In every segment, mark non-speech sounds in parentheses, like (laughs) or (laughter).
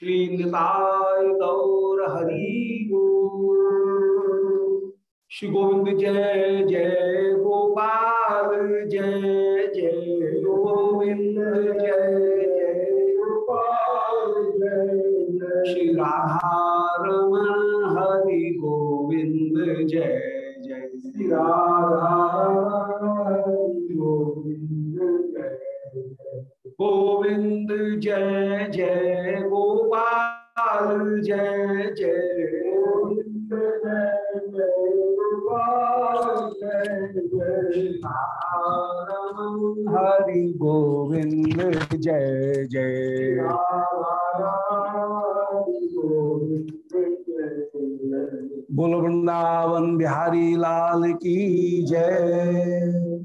श्री गौर हरि श्री गोविंद जय जय गोपाल, जय जय गोविंद, जय जय गोपाल, जय। श्री राधा रमण हरि गोविंद, जय जय। श्री राधा गोविंद जय जय गोपाल, जय जय जय जय जय हरि गोविंद, जय जय। बोल वृंदावन बिहारी लाल की जय।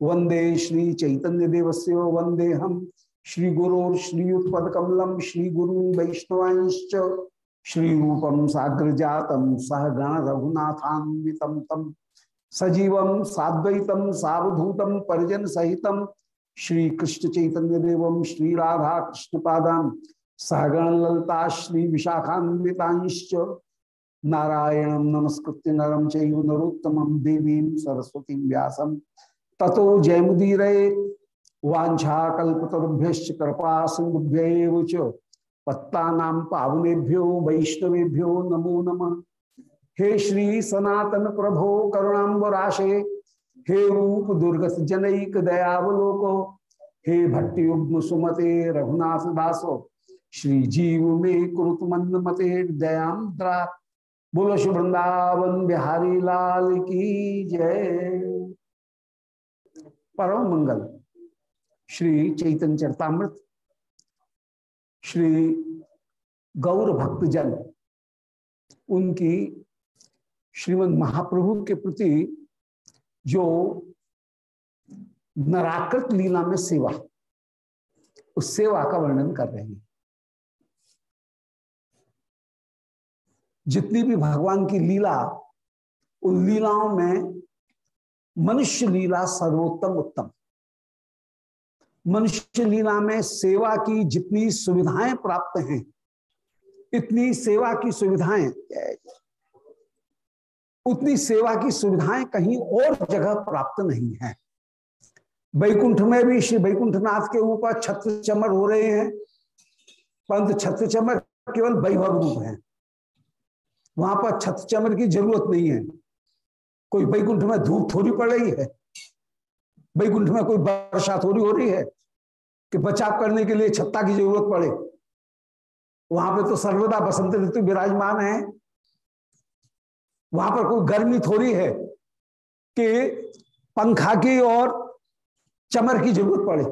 वंदे श्री चैतन्य देवस्य वंदे हम श्री गुरोर श्रीयुत्पकमलम श्री गुरु श्री साग्र जातम सह गण रघुनाथान्वितम तम सजीवम साद्वैतम सावधूतम परिजन सहितम श्री कृष्ण चैतन्य देवम श्री सहगण ललता श्री नारायण नमस्कृत्य नरम चैव नरोत्तमं देवीं सरस्वती व्यासम ततो जयमुदीर वाछाकुभ्य कृपा सिंधुभ्य पत्ता पावनेभ्यो वैष्णवेभ्यो नमो नम। हे श्री सनातन प्रभो करुणाबराशे हे रूप दुर्गत जनक दयावलोको, हे भट्टुग्म सुमते रघुनाथ दासो, श्री जीव में कुरुत मंद मते दयाम बोलो शुभ वृंदावन बिहारी लाल की जय। परम मंगल। श्री चैतन्य चरतामृत। श्री गौर भक्तजन। उनकी श्रीमद महाप्रभु के प्रति जो नराकृत लीला में सेवा, उस सेवा का वर्णन कर रहे हैं। जितनी भी भगवान की लीला, उन लीलाओं में मनुष्य लीला सर्वोत्तम उत्तम। मनुष्य लीला में सेवा की जितनी सुविधाएँ प्राप्त हैं, इतनी सेवा की सुविधाएँ, उतनी सेवा की सुविधाएँ कहीं और जगह प्राप्त नहीं है। बैकुंठ में भी श्री बैकुंठनाथ के ऊपर छत्र चमर हो रहे हैं परंतु छत्र चमर केवल वैभव रूप है। वहाँ पर छत्र चमर की ज़रूरत नहीं है। कोई बैकुंठ में धूप थोड़ी पड़ रही है? बैकुंठ में कोई वर्षा थोड़ी हो रही है कि बचाव करने के लिए छत्ता की ज़रूरत पड़े? वहाँ पे तो सर्वदा बसंत ऋतु विराजमान है। वहाँ पर कोई गर्मी थोड़ी है कि पंखा की और चमर की ज़रूरत पड़े?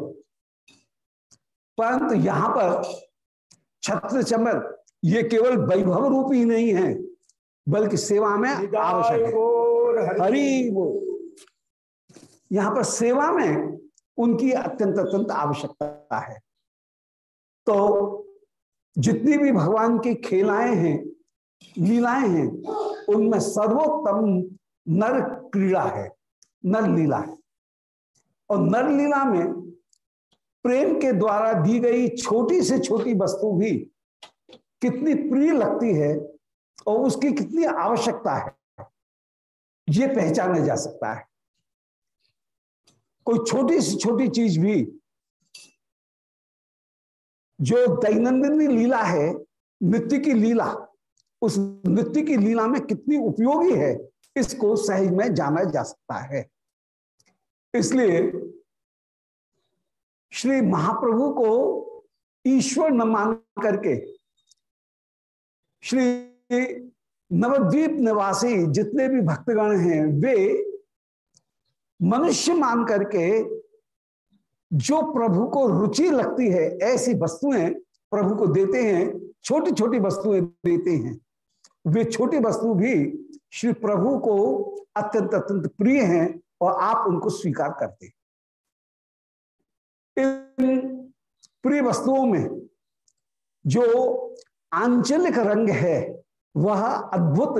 परंतु यहाँ पर छत्र चमर, ये केवल वैभव रूप ही नहीं है, बल्कि सेवा में आवश्यक है। हरि वो यहाँ पर सेवा में उनकी अत्यंत अत्यंत आवश्यकता है। तो जितनी भी भगवान की खेलाएँ हैं लीलाएँ हैं उनमें सर्वोत्तम नर क्रीड़ा है नर लीला है। और नर लीला में प्रेम के द्वारा दी गई छोटी से छोटी वस्तु भी कितनी प्रिय लगती है और उसकी कितनी आवश्यकता है। ये पहचाना जा सकता है। कोई छोटी से छोटी चीज़ भी जो दैनंदिनी लीला है, नृत्य की लीला, उस नृत्य की लीला में कितनी उपयोगी है, इसको सहज में जाना जा सकता है। इसलिए श्री महाप्रभु को ईश्वर न मान करके श्री नवद्वीप निवासी जितने भी भक्तगण हैं, वे मनुष्य मान करके जो प्रभु को रुचि लगती है, ऐसी वस्तुएँ प्रभु को देते हैं छोटी छोटी वस्तुएँ देते हैं। वे छोटी वस्तु भी श्री प्रभु को अत्यंत अत्यंत प्रिय हैं और आप उनको स्वीकार करते इन प्रिय वस्तुओं में जो आंचलिक रंग है वह अद्भुत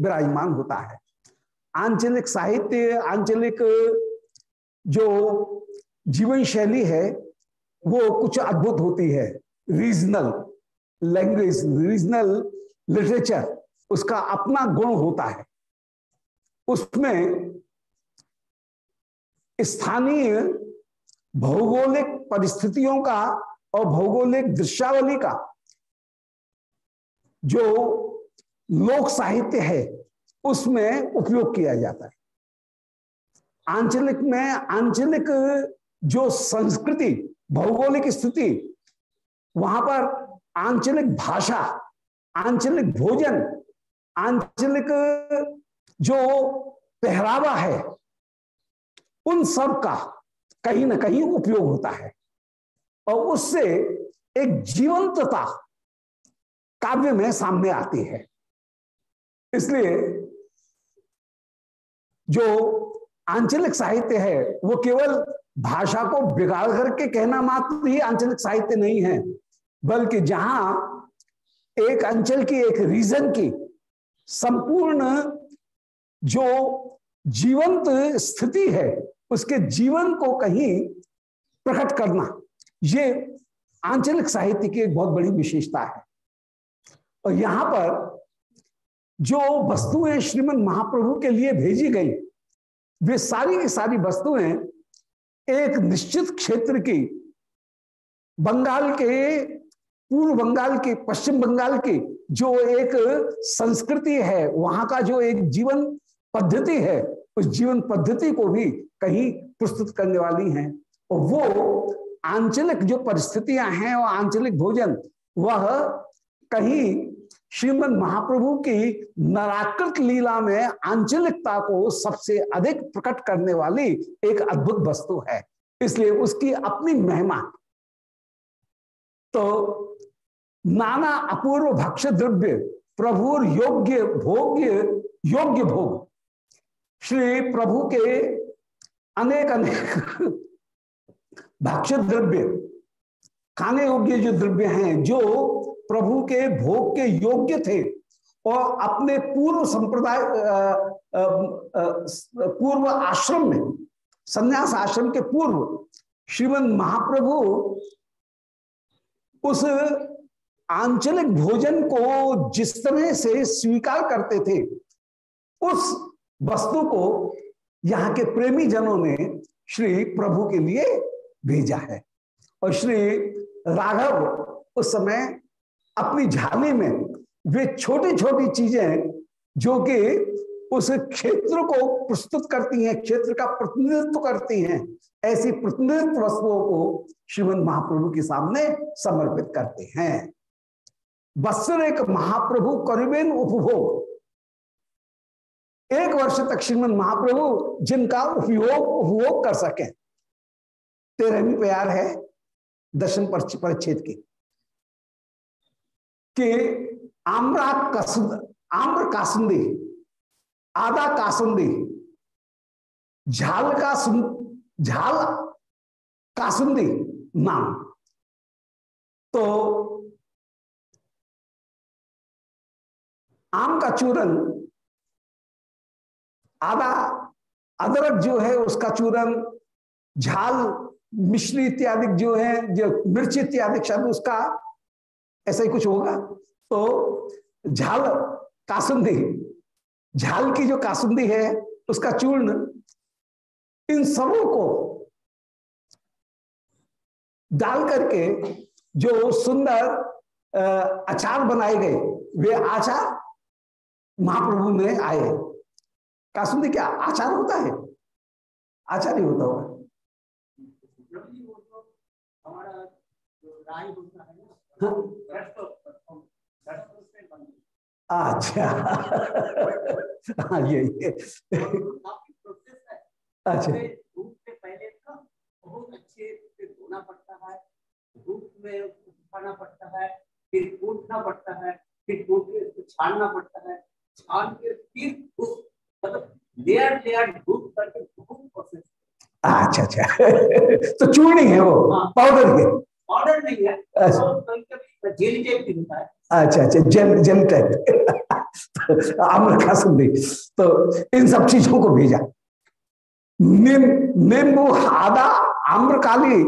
विराजमान होता है। आंचलिक साहित्य, आंचलिक जो जीवन शैली है, वो कुछ अद्भुत होती है। रीजनल लैंग्वेज रीजनल लिटरेचर उसका अपना गुण होता है। उसमें स्थानीय भौगोलिक परिस्थितियों का और भौगोलिक दृश्यावली का जो लोक साहित्य है, उसमें उपयोग किया जाता है। आंचलिक में आंचलिक जो संस्कृति, भौगोलिक स्थिति, वहाँ पर आंचलिक भाषा, आंचलिक भोजन, आंचलिक जो पहरावा है, उन सब का कहीं ना कहीं उपयोग होता है। और उससे एक जीवंतता काव्य में सामने आती है। इसलिए जो आंचलिक साहित्य है, वो केवल भाषा को बिगाड़ करके कहना मात्र ही आंचलिक साहित्य नहीं है, बल्कि जहाँ एक अंचल की, एक रीजन की संपूर्ण जो जीवंत स्थिति है, उसके जीवन को कहीं प्रकट करना, ये आंचलिक साहित्य की एक बहुत बड़ी विशेषता है। और यहाँ पर जो वस्तुएँ श्रीमद महाप्रभु के लिए भेजी गई, वे सारी की सारी वस्तुएँ एक निश्चित क्षेत्र की, बंगाल के, पूर्व बंगाल के, पश्चिम बंगाल की जो एक संस्कृति है, वहाँ का जो एक जीवन पद्धति है, उस जीवन पद्धति को भी कहीं प्रस्तुत करने वाली हैं। और वो आंचलिक जो परिस्थितियाँ हैं और आंचलिक भोजन, वह कहीं श्रीमद महाप्रभु की नराकृत लीला में आंचलिकता को सबसे अधिक प्रकट करने वाली एक अद्भुत वस्तु है। इसलिए उसकी अपनी महिमा। तो नाना अपूर्व भक्ष्य द्रव्य प्रभुर योग्य भोग्य, योग्य भोग। श्री प्रभु के अनेक अनेक भक्ष्य द्रव्य खाने योग्य जो द्रव्य हैं, जो प्रभु के भोग के योग्य थे और अपने पूर्व संप्रदाय पूर्व आश्रम में, संन्यास आश्रम के पूर्व, श्रीमद महाप्रभु उस आंचलिक भोजन को जिस तरह से स्वीकार करते थे, उस वस्तु को यहाँ के प्रेमी जनों ने श्री प्रभु के लिए भेजा है। और श्री राघव उस समय अपनी झाली में वे छोटी छोटी चीज़ें जो कि उस क्षेत्र को प्रस्तुत करती हैं, क्षेत्र का प्रतिनिधित्व करती हैं, ऐसी प्रतिनिधित्व वस्तुओं को श्रीमद महाप्रभु के सामने समर्पित करते हैं। वस्त्र एक महाप्रभु करीबेन उपभोग। एक वर्ष तक श्रीमद महाप्रभु जिनका उपयोग, उपभोग कर सके। तेरहवीं प्यार है दशम परिच्छेद की। कि आम्रा कसुद, आम्र कासुंदी आधा कासुंदी, झाल का झाल कासुंदी नाम। तो आम का चूरन आधा अदरक जो है उसका चूरन, झाल, मिश्री इत्यादि जो है, जो मिर्च इत्यादि शब्द उसका ऐसा ही कुछ होगा? तो झाल कासुंदी, झाल की जो कासुंदी है, उसका चूर्ण इन सबों को डाल करके जो सुंदर अचार बनाए गए, वे आचार महाप्रभु में आए। कासुंदी क्या आचार होता है? आचार ही होता होगा। अच्छा। हाँ ये ये। अच्छा। धूप से पहले बहुत अच्छे से धोना पड़ता है धूप में सुखाना पड़ता है फिर कूटना पड़ता फिर छानना पड़ता है छान के फिर मतलब लेयर लेयर धूप करके बहुत प्रोसेस अच्छा। अच्छा तो चूर्णी है वो पाउडर के पाउडर नहीं है अच्छा। जेली होता है अच्छा अच्छा जेल जेल टाइप तो इन सब चीज़ों को भेजा। निम नींबू आदा आम्रकाली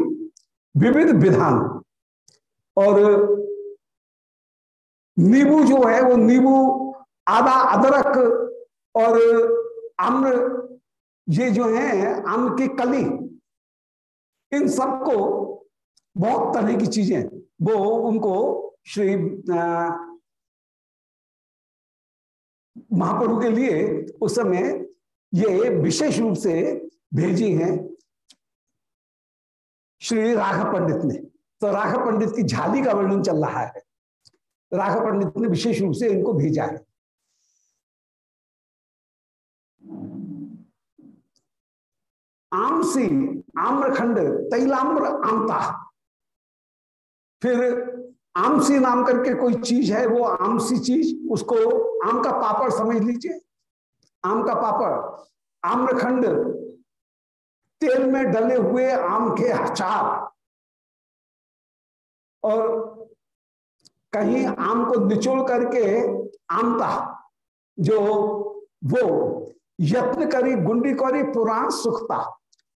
विविध विधान। और नींबू जो है वो नींबू आदा अदरक और आम्र ये जो है आम की कली इन सबको बहुत तरह की चीज़ें। वो उनको श्री महाप्रभु के लिए उस समय ये विशेष रूप से भेजी हैं श्री राघव पंडित ने। तो राघव पंडित की झाली का वर्णन चल रहा है। राघव पंडित ने विशेष रूप से इनको भेजा है। आमसी आम्रखंड, तैलाम्र आमता। फिर आमसी नाम करके कोई चीज़ है, वो आमसी चीज़, उसको आम का पापड़ समझ लीजिए। आम का पापड़, आम्रखंड, तेल में डले हुए आम के अचार। और कहीं आम को निचोड़ करके आमता जो वो यत्न करी, गुंडी करी, पुराण सुखता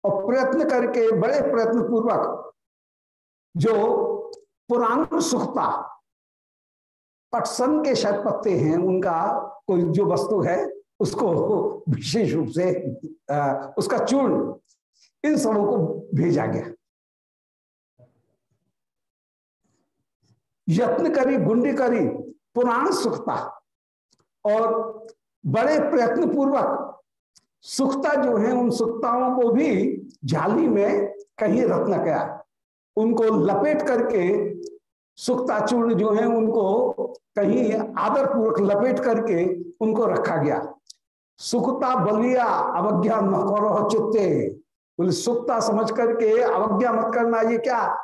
और प्रयत्न करके, बड़े प्रयत्न पूर्वक जो पुराण सुखता। पटसन के शत पत्ते हैं उनका कोई जो वस्तु है उसको विशेष रूप से आ, उसका चूर्ण इन सबों को भेजा गया। यत्न करी गुंडी करी पुराण सुखता। और बड़े प्रयत्न पूर्वक सुखता जो है उन सुखताओं को भी झाली में कहीं रत्न गया। उनको लपेट करके सुखता चूर्ण जो है उनको कहीं आदर पूर्वक लपेट करके उनको रखा गया। सुखता बलिया, अवज्ञा न करो चित्ते। बोले, सुखता समझ करके अवज्ञा मत करना, ये क्या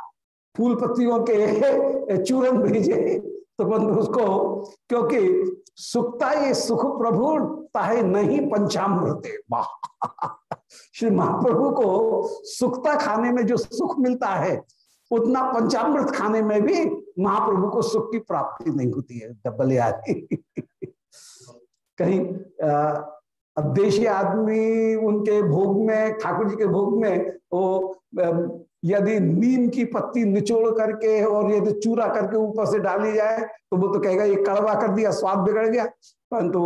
फूल पत्तियों के (laughs) चूरन भेजे? तो बंधु उसको, क्योंकि सुखता ये सुख प्रभु ताहे नहीं पंचामृत। वाह! (laughs) श्री महाप्रभु को सुखता खाने में जो सुख मिलता है उतना पंचामृत खाने में भी महाप्रभु को सुख की प्राप्ति नहीं होती है डबल (laughs) कहीं अब देशी आदमी उनके भोग में, ठाकुर जी के भोग में, वो यदि नीम की पत्ती निचोड़ करके और यदि चूरा करके ऊपर से डाली जाए तो वो तो कहेगा, ये कड़वा कर दिया, स्वाद बिगड़ गया। परंतु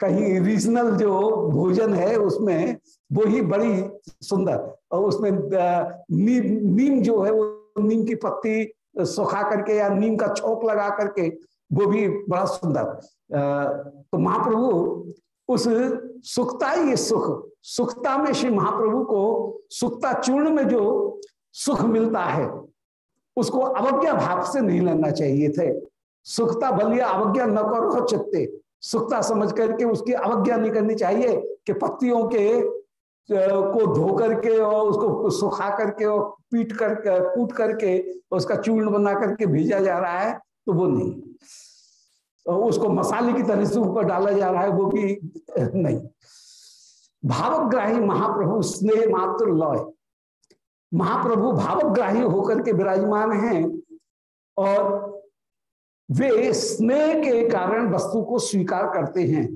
कहीं रीजनल जो भोजन है, उसमें वो ही बड़ी सुंदर। और उसमें नीम नीम जो है, वो नीम की पत्ती सुखा करके या नीम का छोक लगा करके, वो भी बड़ा सुंदर। तो महाप्रभु उस सुखता ये सुख, सुखता में श्री महाप्रभु को सुखता चूर्ण में जो सुख मिलता है, उसको अवज्ञा भाव से नहीं लेना चाहिए थे। सुखता बलिया अवज्ञा न करो चित्ते। सुखता समझ करके उसकी अवज्ञा नहीं करनी चाहिए कि पत्तियों के को धो करके और उसको सुखा करके और पीट करके कूट करके उसका चूर्ण बना करके भेजा जा रहा है तो वो नहीं। उसको मसाले की तरह से ऊपर डाला जा रहा है, वो भी नहीं। भावग्राही महाप्रभु, स्नेह मात्र लय। महाप्रभु भावग्राही होकर के विराजमान हैं और वे स्नेह के कारण वस्तु को स्वीकार करते हैं।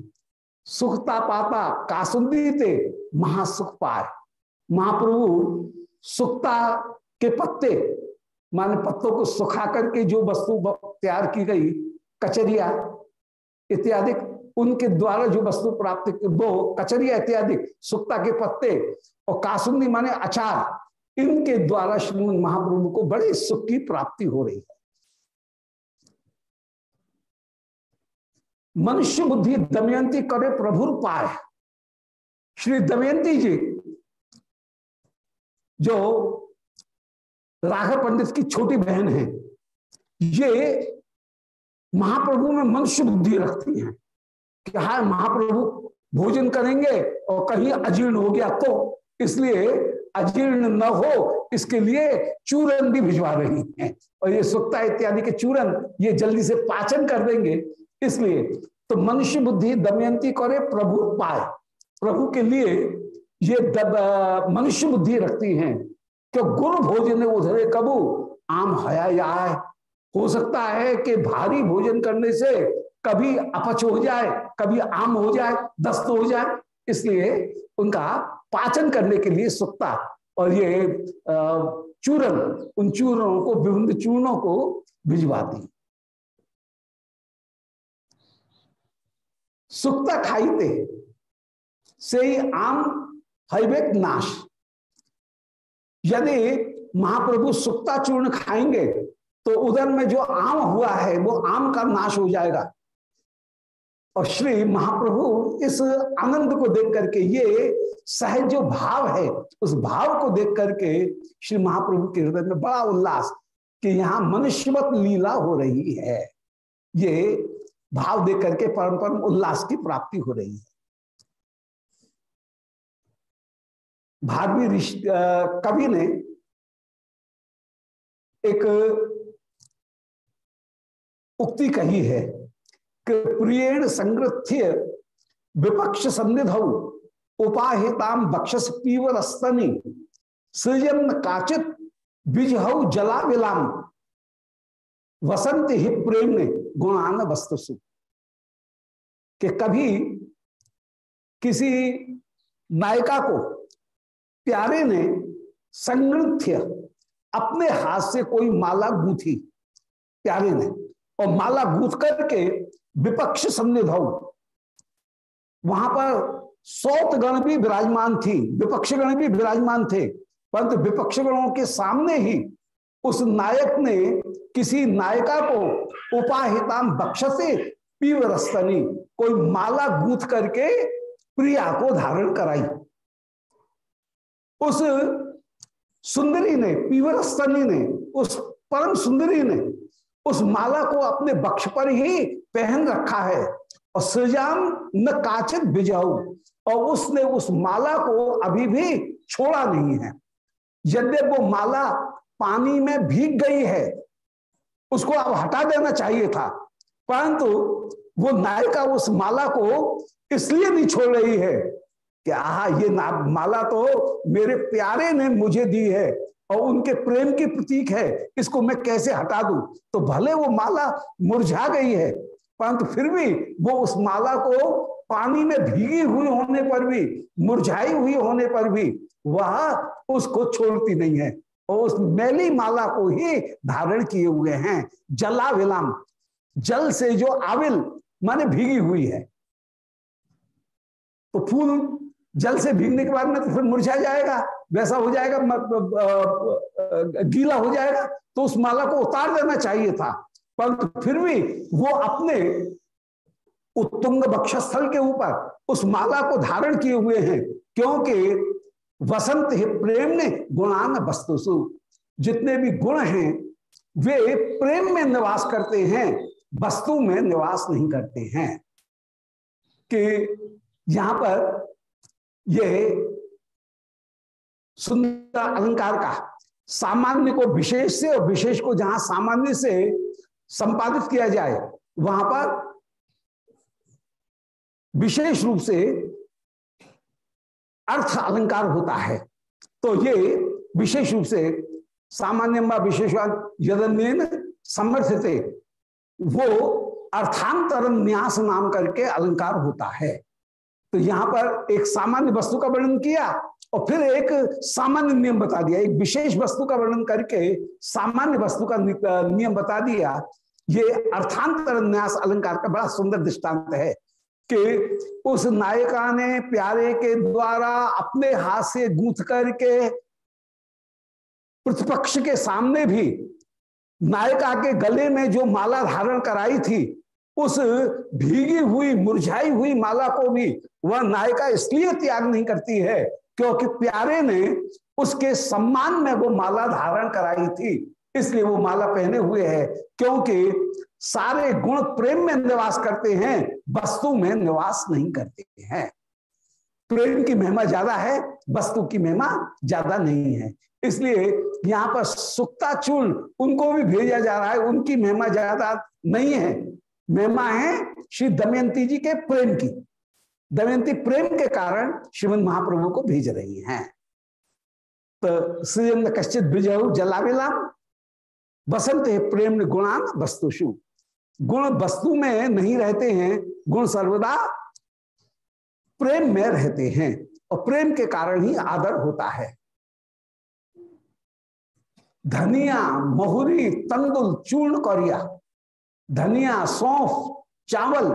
सुखता पाता कासुंदी थे महासुख पाए महाप्रभु, सुखता के पत्ते, माने पत्तों को सुखा करके जो वस्तु तैयार की गई, कचरिया इत्यादि, उनके द्वारा जो वस्तु प्राप्त वो कचरिया इत्यादि सुक्ता के पत्ते और कासुंदी माने अचार, इनके द्वारा श्रीमद महाप्रभु को बड़े सुख की प्राप्ति हो रही है। मनुष्य बुद्धि दमयंती करे प्रभुर पाए श्री दमयंती जी जो राघव पंडित की छोटी बहन है, ये महाप्रभु में मनुष्य बुद्धि रखती है कि हाँ महाप्रभु भोजन करेंगे और कहीं अजीर्ण हो गया तो इसलिए अजीर्ण न हो, इसके लिए चूरन भी भिजवा रही है। और ये सुक्ता इत्यादि के चूरन, ये जल्दी से पाचन कर देंगे। इसलिए तो मनुष्य बुद्धि दमयंती करे, प्रभु पाए। प्रभु के लिए ये मनुष्य बुद्धि रखती हैं क्यों गुरु भोजन उधरे कबू, आम हया या हो सकता है कि भारी भोजन करने से कभी अपच हो जाए, कभी आम हो जाए, दस्त हो जाए। इसलिए उनका पाचन करने के लिए सुक्ता और ये चूरन, उन चूर्णों को, विभिन्न चूर्णों को भिजवाती। सुक्ता खाईते से आम हैवेक नाश। यदि महाप्रभु सुक्ता चूर्ण खाएँगे तो उधर में जो आम हुआ है, वो आम का नाश हो जाएगा। और श्री महाप्रभु इस आनंद को देख करके, ये सहज जो भाव है, उस भाव को देख करके श्री महाप्रभु के हृदय में बड़ा उल्लास कि यहाँ मनुष्यवत लीला हो रही है। ये भाव देख करके परम परम उल्लास की प्राप्ति हो रही है। भारवी कवि ने एक उक्ति कही है कि प्रियण संग्रथ्य विपक्ष सन्निध उपाहिताम बक्षस पीवर स्तनी सृजन काचित बिजहऊ जला विलाम वसंत ही प्रेम ने गुणान वस्तु कि कभी किसी नायिका को प्यारे ने संगृथ्य अपने हाथ से कोई माला गूथी, प्यारे ने, और माला गूथ करके विपक्ष सन्निधौ वहाँ पर सौत गण भी विराजमान थी, विपक्ष गण भी विराजमान थे, परंतु विपक्ष गणों के सामने ही उस नायक ने किसी नायिका को उपाहिताम बक्ष से पीवरस्तनी, कोई माला गूथ करके प्रिया को धारण कराई। उस सुंदरी ने, पीवरस्तनी ने, उस परम सुंदरी ने उस माला को अपने बक्ष पर ही पहन रखा है और सृजाम न काचित बिजाऊ, और उसने उस माला को अभी भी छोड़ा नहीं है। यद्य वो माला पानी में भीग गई है, उसको अब हटा देना चाहिए था। परंतु वो नायिका उस माला को इसलिए नहीं छोड़ रही है कि आह, ये माला तो मेरे प्यारे ने मुझे दी है और उनके प्रेम की प्रतीक है, इसको मैं कैसे हटा दूँ? तो भले वो माला मुरझा गई है, परंतु फिर भी वो उस माला को पानी में भीगी हुई होने पर भी, मुरझाई हुई होने पर भी, वह उसको छोड़ती नहीं है। उस मैली माला को ही धारण किए हुए हैं। जला विलाम जल से जो आविल माने भीगी हुई है। तो फूल जल से भीगने के बाद में तो फिर मुरझा जाएगा, वैसा हो जाएगा गीला हो जाएगा। तो उस माला को उतार देना चाहिए था। परंतु फिर भी वो अपने उत्तुंग बक्षस्थल के ऊपर उस माला को धारण किए हुए हैं। क्योंकि वसंत ही प्रेम ने गुणान वस्तुसु जितने भी गुण हैं, वे प्रेम में निवास करते हैं, वस्तु में निवास नहीं करते हैं। कि यहाँ पर यह सुंदर अलंकार का सामान्य को विशेष से और विशेष को जहाँ सामान्य से संपादित किया जाए, वहाँ पर विशेष रूप से अर्थ अलंकार होता है। तो ये विशेष रूप से सामान्य यदन समर्थित वो अर्थांतर न्यास नाम करके अलंकार होता है। तो यहाँ पर एक सामान्य वस्तु का वर्णन किया और फिर एक सामान्य नियम बता दिया। एक विशेष वस्तु का वर्णन करके सामान्य वस्तु का नियम बता दिया। ये अर्थांतर न्यास अलंकार का बड़ा सुंदर दृष्टांत है। कि उस नायिका ने प्यारे के द्वारा अपने हाथ से गूंथ करके प्रतिपक्ष के सामने भी नायिका के गले में जो माला धारण कराई थी, उस भीगी हुई, मुरझाई हुई माला को भी वह नायिका इसलिए त्याग नहीं करती है क्योंकि प्यारे ने उसके सम्मान में वो माला धारण कराई थी, इसलिए वो माला पहने हुए है, क्योंकि सारे गुण प्रेम में निवास करते हैं, वस्तु में निवास नहीं करते हैं। प्रेम की महिमा ज़्यादा है, वस्तु की महिमा ज़्यादा नहीं है। इसलिए यहाँ पर सुक्ता चूर्ण उनको भी भेजा जा रहा है, उनकी महिमा ज़्यादा नहीं है। महिमा है श्री दमयंती जी के प्रेम की। दमयंती प्रेम के कारण श्रीमद महाप्रभु को भेज रही हैं। तो सृजन कश्चित बिजहु जलावेला बसंत प्रेम गुणान वस्तुषु। गुण वस्तु में नहीं रहते हैं, गुण सर्वदा प्रेम में रहते हैं और प्रेम के कारण ही आदर होता है। धनिया, महुरी तंदुल चूर्ण, करिया। धनिया, सौंफ, चावल,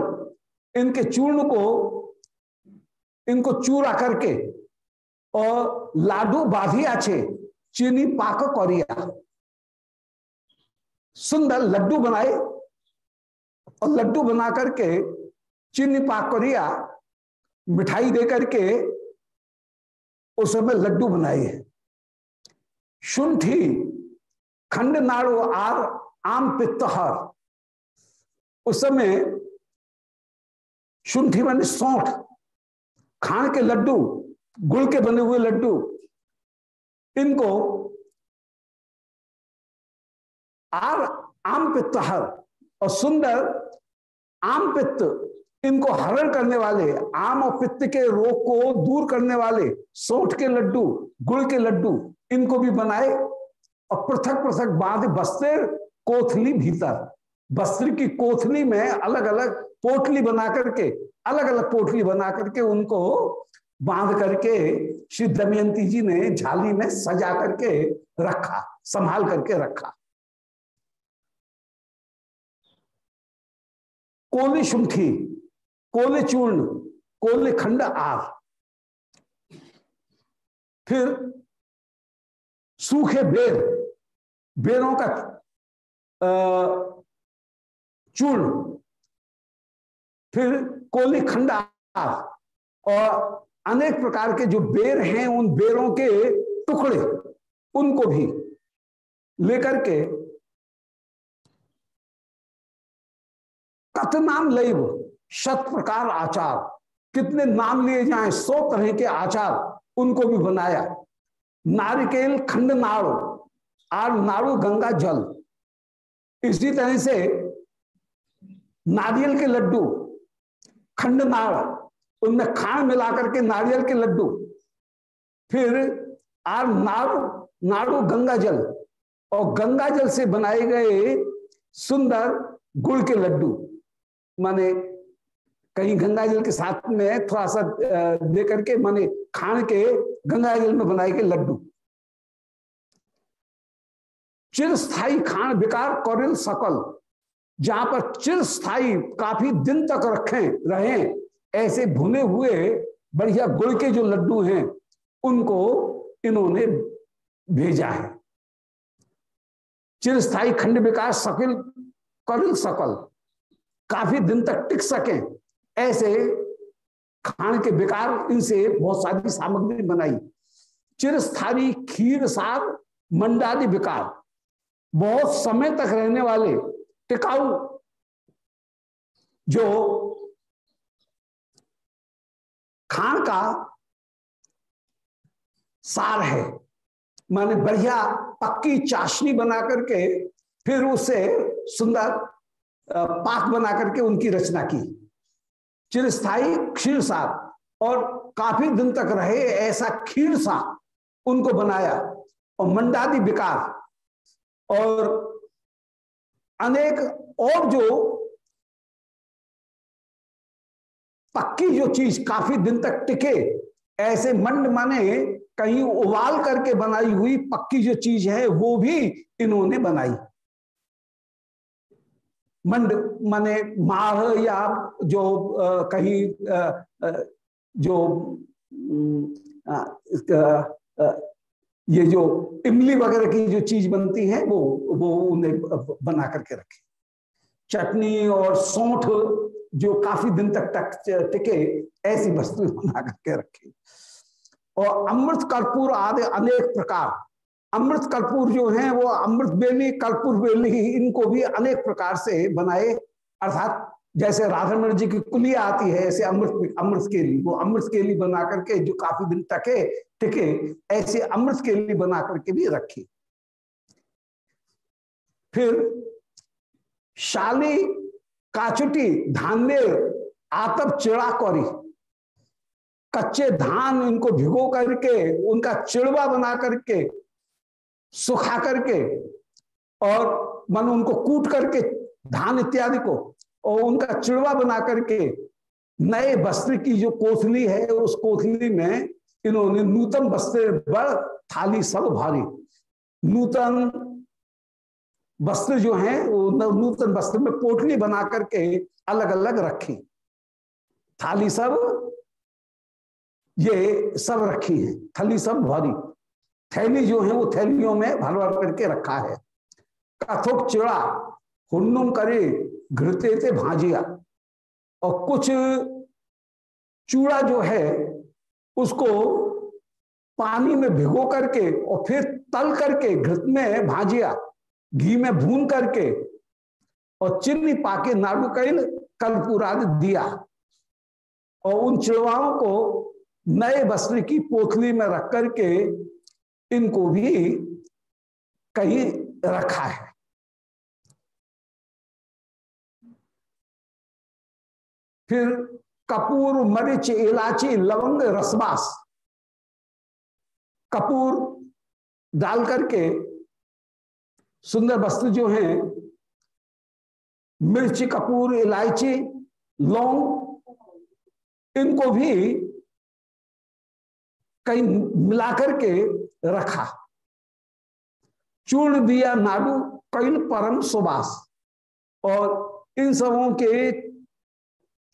इनके चूर्ण को, इनको चूरा करके और लाडू बाधिया छे चीनी पाक करिया। सुंदर लड्डू बनाए और लड्डू बना करके, चीनी पाक करिया, मिठाई दे करके उस समय लड्डू बनाए शुंठी, खंड नाड़ो आर आम पित्तहर। उस समय शुंठी मैंने सौठ। खान के लड्डू, गुड़ के बने हुए लड्डू, इनको आर आम पित्तहर और सुंदर आम पित्त इनको हरण करने वाले, आम और पित्त के रोग को दूर करने वाले, सोठ के लड्डू, गुड़ के लड्डू इनको भी बनाए और पृथक पृथक बाँध बस्ते कोथली भीतर। वस्त्र की कोथली में अलग अलग पोटली बना करके अलग अलग पोटली बना करके उनको बाँध करके श्री दमयंती जी ने झाली में सजा करके रखा, संभाल करके रखा। कोले शुंठी कोले चूर्ण, कोले खंड आग। फिर सूखे बेर, बेरों का चूर्ण। फिर कोली खंड आग और अनेक प्रकार के जो बेर हैं उन बेरों के टुकड़े, उनको भी लेकर के कत नाम लेब शत प्रकार आचार। कितने नाम लिए जाएँ, सौ तरह के आचार उनको भी बनाया। नारिकेल खंड नाड़ो, आर नाड़ू गंगा जल। इसी तरह से नारियल के लड्डू, खंड नाड़, उनमें खाण मिला करके नारियल के लड्डू। फिर आर नाड़ू नाड़ू गंगा जल। और गंगा जल से बनाए गए सुंदर गुड़ के लड्डू। माने कहीं गंगा जल के साथ में थोड़ा सा दे करके माने खान के गंगा जल में बनाए गए लड्डू। चिर स्थायी खान विकार कौरिल सकल, जहाँ पर चिर स्थायी काफ़ी दिन तक रखें, रहे, ऐसे भुने हुए बढ़िया गुड़ के जो लड्डू हैं, उनको इन्होंने भेजा है। चिरस्थाई खंड विकास सकल, करिल सकल। काफ़ी दिन तक टिक सके। ऐसे खान के बेकार इनसे बहुत सारी सामग्री बनाई। चिरस्थानी खीर सार मंडादी विकार बहुत समय तक रहने वाले टिकाऊ जो खान का सार है, माने बढ़िया पक्की चाशनी बना करके फिर उसे सुंदर पाक बना करके उनकी रचना की। चिरस्थाई क्षीर सा और काफ़ी दिन तक रहे ऐसा खीर सा उनको बनाया और मंडादी विकार और अनेक और जो पक्की जो चीज़ काफ़ी दिन तक टिके, ऐसे मंड माने कहीं उबाल करके बनाई हुई पक्की जो चीज़ है वो भी इन्होंने बनाई। मंड माने माह या जो आ, कहीं आ, जो आ, ये जो इमली वगैरह की जो चीज़ बनती है वो वो उन्हें बना करके रखे। चटनी और सौठ जो काफ़ी दिन तक तक टिके ऐसी वस्तु (laughs) बना करके रखे। और अमृत कर्पूर आदि अनेक प्रकार अमृत कर्पूर जो हैं, वो अमृत बेली, कर्पूर बेली इनको भी अनेक प्रकार से बनाए। अर्थात जैसे राधामण जी की कुलिया आती है, ऐसे अमृत अमृत के लिए वो अमृत के लिए बना करके जो काफ़ी दिन टके टिके, ऐसे अमृत के लिए बना करके भी रखी। फिर शाली, काचुटी धान्य आतप, चिड़ा कौरी, कच्चे धान इनको भिगो करके, उनका चिड़वा बना करके सुखा करके और मन उनको कूट करके धान इत्यादि को और उनका चिड़वा बना करके नए वस्त्र की जो कोथली है, उस कोथली में इन्होंने नूतन वस्त्र, बड़ थाली सब भारी नूतन वस्त्र जो है नूतन वस्त्र में पोटली बना करके अलग अलग रखी। थाली सब, ये सब रखी है, थाली सब भरी थैली जो है वो थैलियों में भर भर करके रखा है। कथोक चिड़ा, हुन्नुम करे, घृते थे भाजिया। और कुछ चूड़ा जो है, उसको पानी में भिगो करके और फिर तल करके घृत में भाजिया, घी में भून करके और चिन्नी पाके नाडू कैल कलपुराद दिया। और उन चिड़वाओं को नए वस्त्र की पोथली में रख करके इनको भी कहीं रखा है। फिर कपूर, मरिच इलाची लवंग, रसबास, कपूर डाल करके सुंदर वस्त्र जो है, मिर्ची, कपूर, इलायची, लौंग, इनको भी कहीं मिलाकर के रखा। चूर्ण दिया नाडू कैल परम सुबास और इन सबों के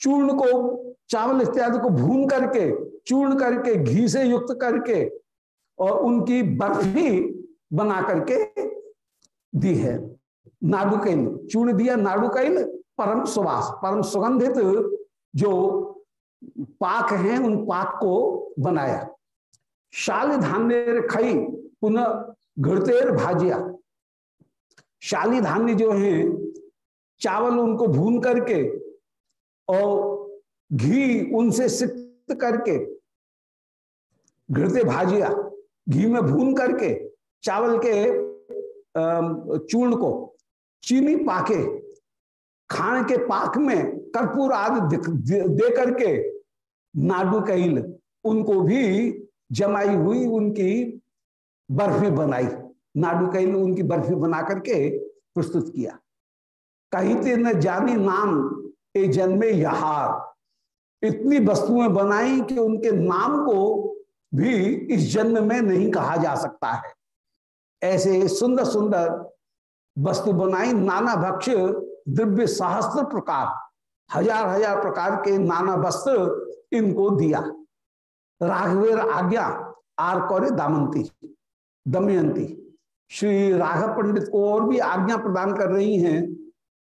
चूर्ण को, चावल इत्यादि को भून करके, चूर्ण करके, घी से युक्त करके, और उनकी बर्फ़ी बना करके दी है। नाडू कैल चूर्ण दिया नाडू कैल परम सुवास, परम सुगंधित जो पाक हैं, उन पाक को बनाया। शाली धान्य खई पुनः घृतेर भाजिया। शाली धान्य जो है, चावल उनको भून करके और घी उनसे सिक्त करके, घृते भाजिया, घी में भून करके, चावल के चूर्ण को चीनी पाके, खाने के पाक में कर्पूर आदि दे करके, नाडू, कैल, उनको भी जमाई हुई उनकी बर्फ़ी बनाई। नाडू ने उनकी बर्फ़ी बना करके प्रस्तुत किया। कहीं न जानी नाम, ए जन्मे यहार। इतनी वस्तुएँ बनाई कि उनके नाम को भी इस जन्म में नहीं कहा जा सकता है। ऐसे सुंदर सुंदर वस्तु बनाई, नाना भक्ष दिव्य सहस्त्र प्रकार हज़ार हज़ार प्रकार के नाना वस्त्र इनको दिया। राघवेर आज्ञा आर कौरे दामंती, दमयंती। श्री राघव पंडित को और भी आज्ञा प्रदान कर रही हैं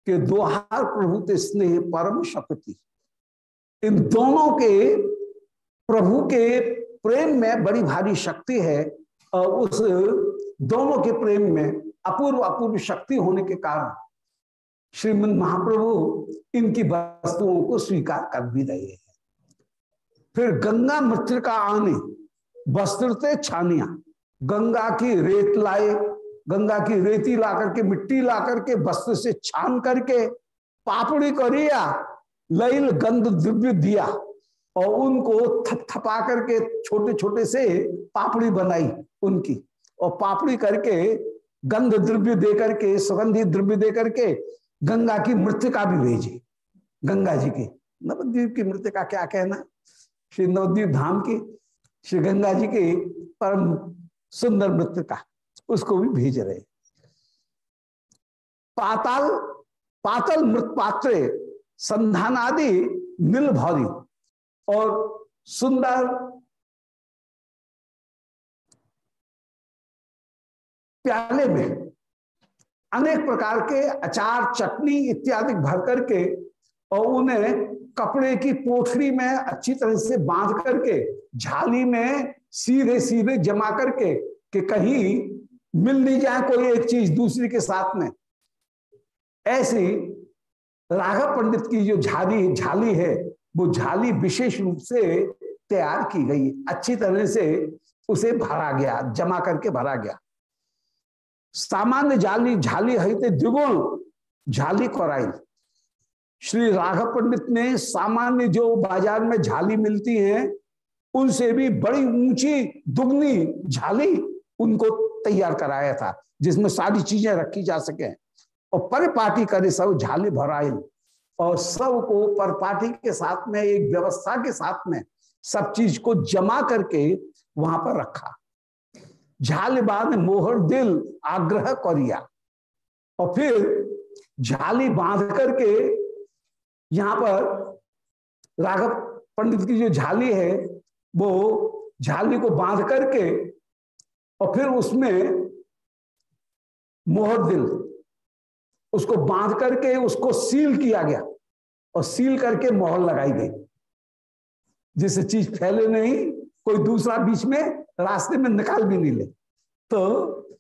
कि दोहार प्रभु के स्नेह परम शक्ति। इन दोनों के प्रभु के प्रेम में बड़ी भारी शक्ति है और उस दोनों के प्रेम में अपूर्व अपूर्व शक्ति होने के कारण श्रीमद महाप्रभु इनकी वस्तुओं को स्वीकार कर भी रहे हैं। फिर गंगा मृतिका आने वस्त्रते छानिया। गंगा की रेत लाए, गंगा की रेती ला करके, मिट्टी ला करके, वस्त्र से छान करके, पापड़ी करिया लैल गंध द्रव्य दिया और उनको थपथपा करके छोटे छोटे से पापड़ी बनाई उनकी। और पापड़ी करके गंध द्रव्य दे करके सुगंधित द्रव्य दे करके गंगा की मृतिका भी भेजी। गंगा जी की, नवद्वीप की मृतिका क्या कहना? श्री नवद्वीप धाम की, श्री गंगा जी की परम सुंदर मृतिका उसको भी भेज रहे पाताल, पातल मृत पात्रे संधान आदि नील भौरी और सुंदर प्याले में अनेक प्रकार के अचार, चटनी इत्यादि भर करके और उन्हें कपड़े की पोखरी में अच्छी तरह से बाँध करके, झाली में सीधे सीधे जमा करके कि कहीं मिल नहीं जाए कोई एक चीज़ दूसरी के साथ में। ऐसी राघव पंडित की जो झाली झाली है, वो झाली विशेष रूप से तैयार की गई। अच्छी तरह से उसे भरा गया, जमा करके भरा गया। सामान्य जाली, झाली हईते द्विगुण, झाली कोराइल श्री राघव पंडित ने सामान्य जो बाज़ार में झाली मिलती है, उनसे भी बड़ी ऊँची दुगनी झाली उनको तैयार कराया था, जिसमें सारी चीज़ें रखी जा सके। और पर पार्टी करे सब झाली भराइल और सबको पर पार्टी के साथ में, एक व्यवस्था के साथ में सब चीज़ को जमा करके वहाँ पर रखा। झाल बाद मोहर दिल आग्रह करिया और फिर झाली बाँध करके यहाँ पर राघव पंडित की जो झाली है, वो झाली को बाँध करके और फिर उसमें मोहर दिल, उसको बाँध करके उसको सील किया गया और सील करके मोहर लगाई गई। जिससे चीज़ फैले नहीं, कोई दूसरा बीच में रास्ते में निकाल भी नहीं ले। तो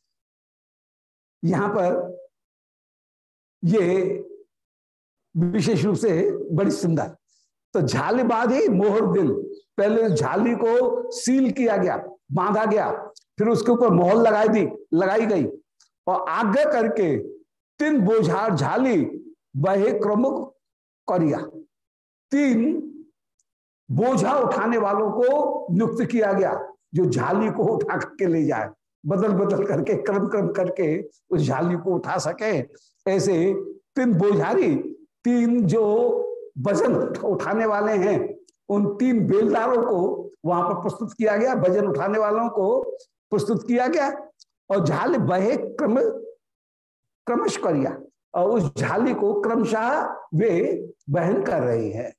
यहाँ पर ये विशेष रूप से बड़ी सुंदर। तो झाली ही मोहर दिल। पहले झाली को सील किया गया, बांधा गया, फिर उसके ऊपर मोहर लगाई दी, लगाई गई। और आगे करके तीन बोझार झाली बहे क्रमुख करिया। तीन बोझा उठाने वालों को नियुक्त किया गया, जो झाली को उठा करके ले जाए। बदल बदल करके, क्रम क्रम करके उस झाली को उठा सके। ऐसे तीन बोझारी तीन जो वज़न उठाने वाले हैं, उन तीन बेलदारों को वहाँ पर प्रस्तुत किया गया, वज़न उठाने वालों को प्रस्तुत किया गया और झाल बहे क्रम, क्रमश करिया और उस झाली को क्रमशः वे बहन कर रहे हैं।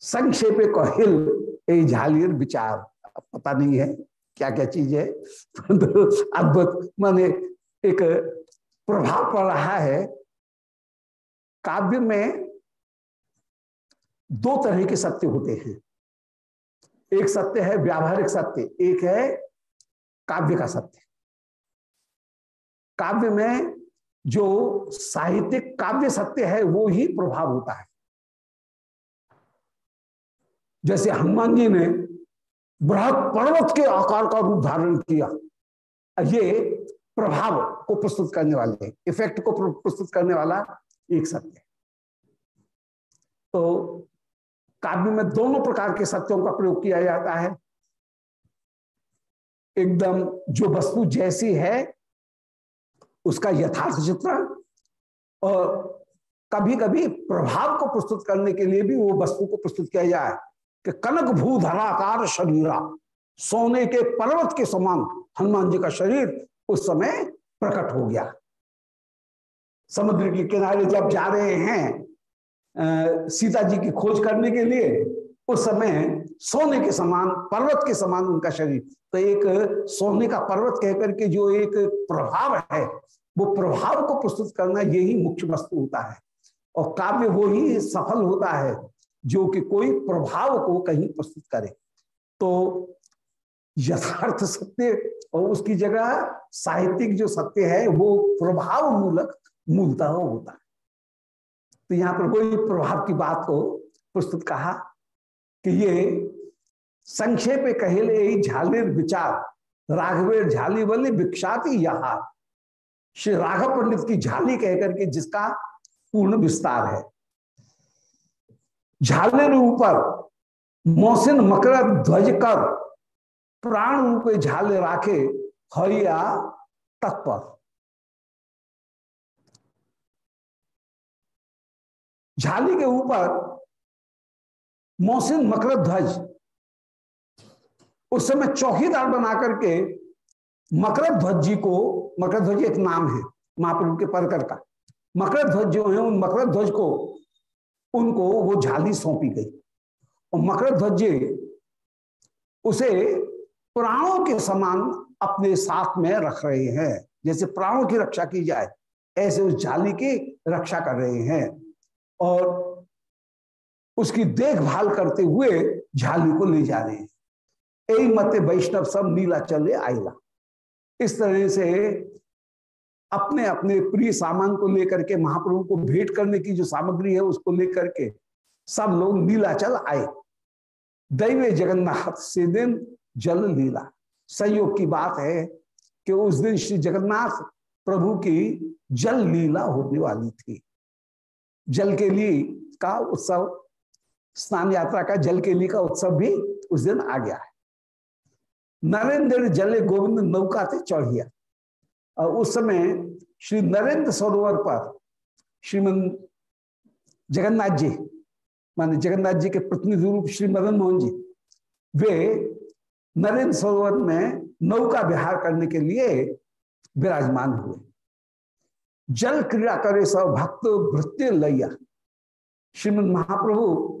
संक्षेप कहिल ए झालियर विचार। पता नहीं है क्या क्या चीज़ है। (laughs) अद्भुत माने एक प्रभाव पड़ रहा है काव्य में दो तरह के सत्य होते हैं। एक सत्य है व्यावहारिक सत्य, एक है काव्य का सत्य। काव्य में जो साहित्यिक काव्य सत्य है, वो ही प्रभाव होता है। जैसे हनुमान जी ने बृहद पर्वत के आकार का रूप धारण किया। ये प्रभाव को प्रस्तुत करने वाले इफ़ेक्ट को प्रस्तुत करने वाला एक सत्य तो काव्य में दोनों प्रकार के सत्यों का प्रयोग किया जाता है। एकदम जो वस्तु जैसी है, उसका यथार्थ चित्रण और कभी कभी प्रभाव को प्रस्तुत करने के लिए भी वो वस्तु को प्रस्तुत किया जाए कि कनक भूधराकार शरीरा, सोने के पर्वत के समान हनुमान जी का शरीर उस समय प्रकट हो गया। समुद्र के किनारे जब जा रहे हैं सीता जी की खोज करने के लिए, उस समय सोने के समान, पर्वत के समान उनका शरीर। तो एक सोने का पर्वत कहकर के जो एक प्रभाव है, वो प्रभाव को प्रस्तुत करना यही मुख्य वस्तु होता है। और काव्य वो ही सफल होता है, जो कि कोई प्रभाव को कहीं प्रस्तुत करे। तो यथार्थ सत्य और उसकी जगह साहित्यिक जो सत्य है, वो प्रभाव मूलक मूलतः होता। है तो यहाँ पर कोई प्रभाव की बात को प्रस्तुत कहा कि ये संक्षेप कहले झालिर विचार, राघवेर झाली वाली विख्याति यहा। श्री राघव पंडित की झाली कहकर के जिसका पूर्ण विस्तार है। झालिर ऊपर मौसिन मकर ध्वज कर प्राण रूपे झाले राखे हरिया तत्पर। झाली के ऊपर मोहसिन मकर ध्वज। उस समय चौकीदार बना करके मकर ध्वज जी को मकर ध्वज एक नाम है, महाप्रभु के परकर का। मकर ध्वज जो है, उन मकर ध्वज को, उनको वो झाली सौंपी गई। और मकर ध्वज जी उसे प्राणों के समान अपने साथ में रख रहे हैं। जैसे प्राणों की रक्षा की जाए, ऐसे उस झाली की रक्षा कर रहे हैं। और उसकी देखभाल करते हुए झाली को ले जा रहे हैं। यही मत वैष्णव सब नीला चले आईला। इस तरह से अपने अपने प्रिय सामान को लेकर के, महाप्रभु को भेंट करने की जो सामग्री है, उसको लेकर के सब लोग नीलाचल आए। दैवे जगन्नाथ से दिन जल लीला। संयोग की बात है कि उस दिन श्री जगन्नाथ प्रभु की जल लीला होने वाली थी। जल के लिए का उत्सव, स्नान यात्रा का जल के लिए का उत्सव भी उस दिन आ गया है। नरेंद्र जले गोविंद नौका से चढ़िया। और उस समय श्री नरेंद्र सरोवर पर श्रीमन जगन्नाथ जी, माने जगन्नाथ जी के प्रतिनिधि रूप श्री मदन मोहन जी, वे नरेंद्र सरोवर में नौका विहार करने के लिए विराजमान हुए। जल क्रीड़ा करे सब भक्त भृत्य लैया। श्रीमद महाप्रभु,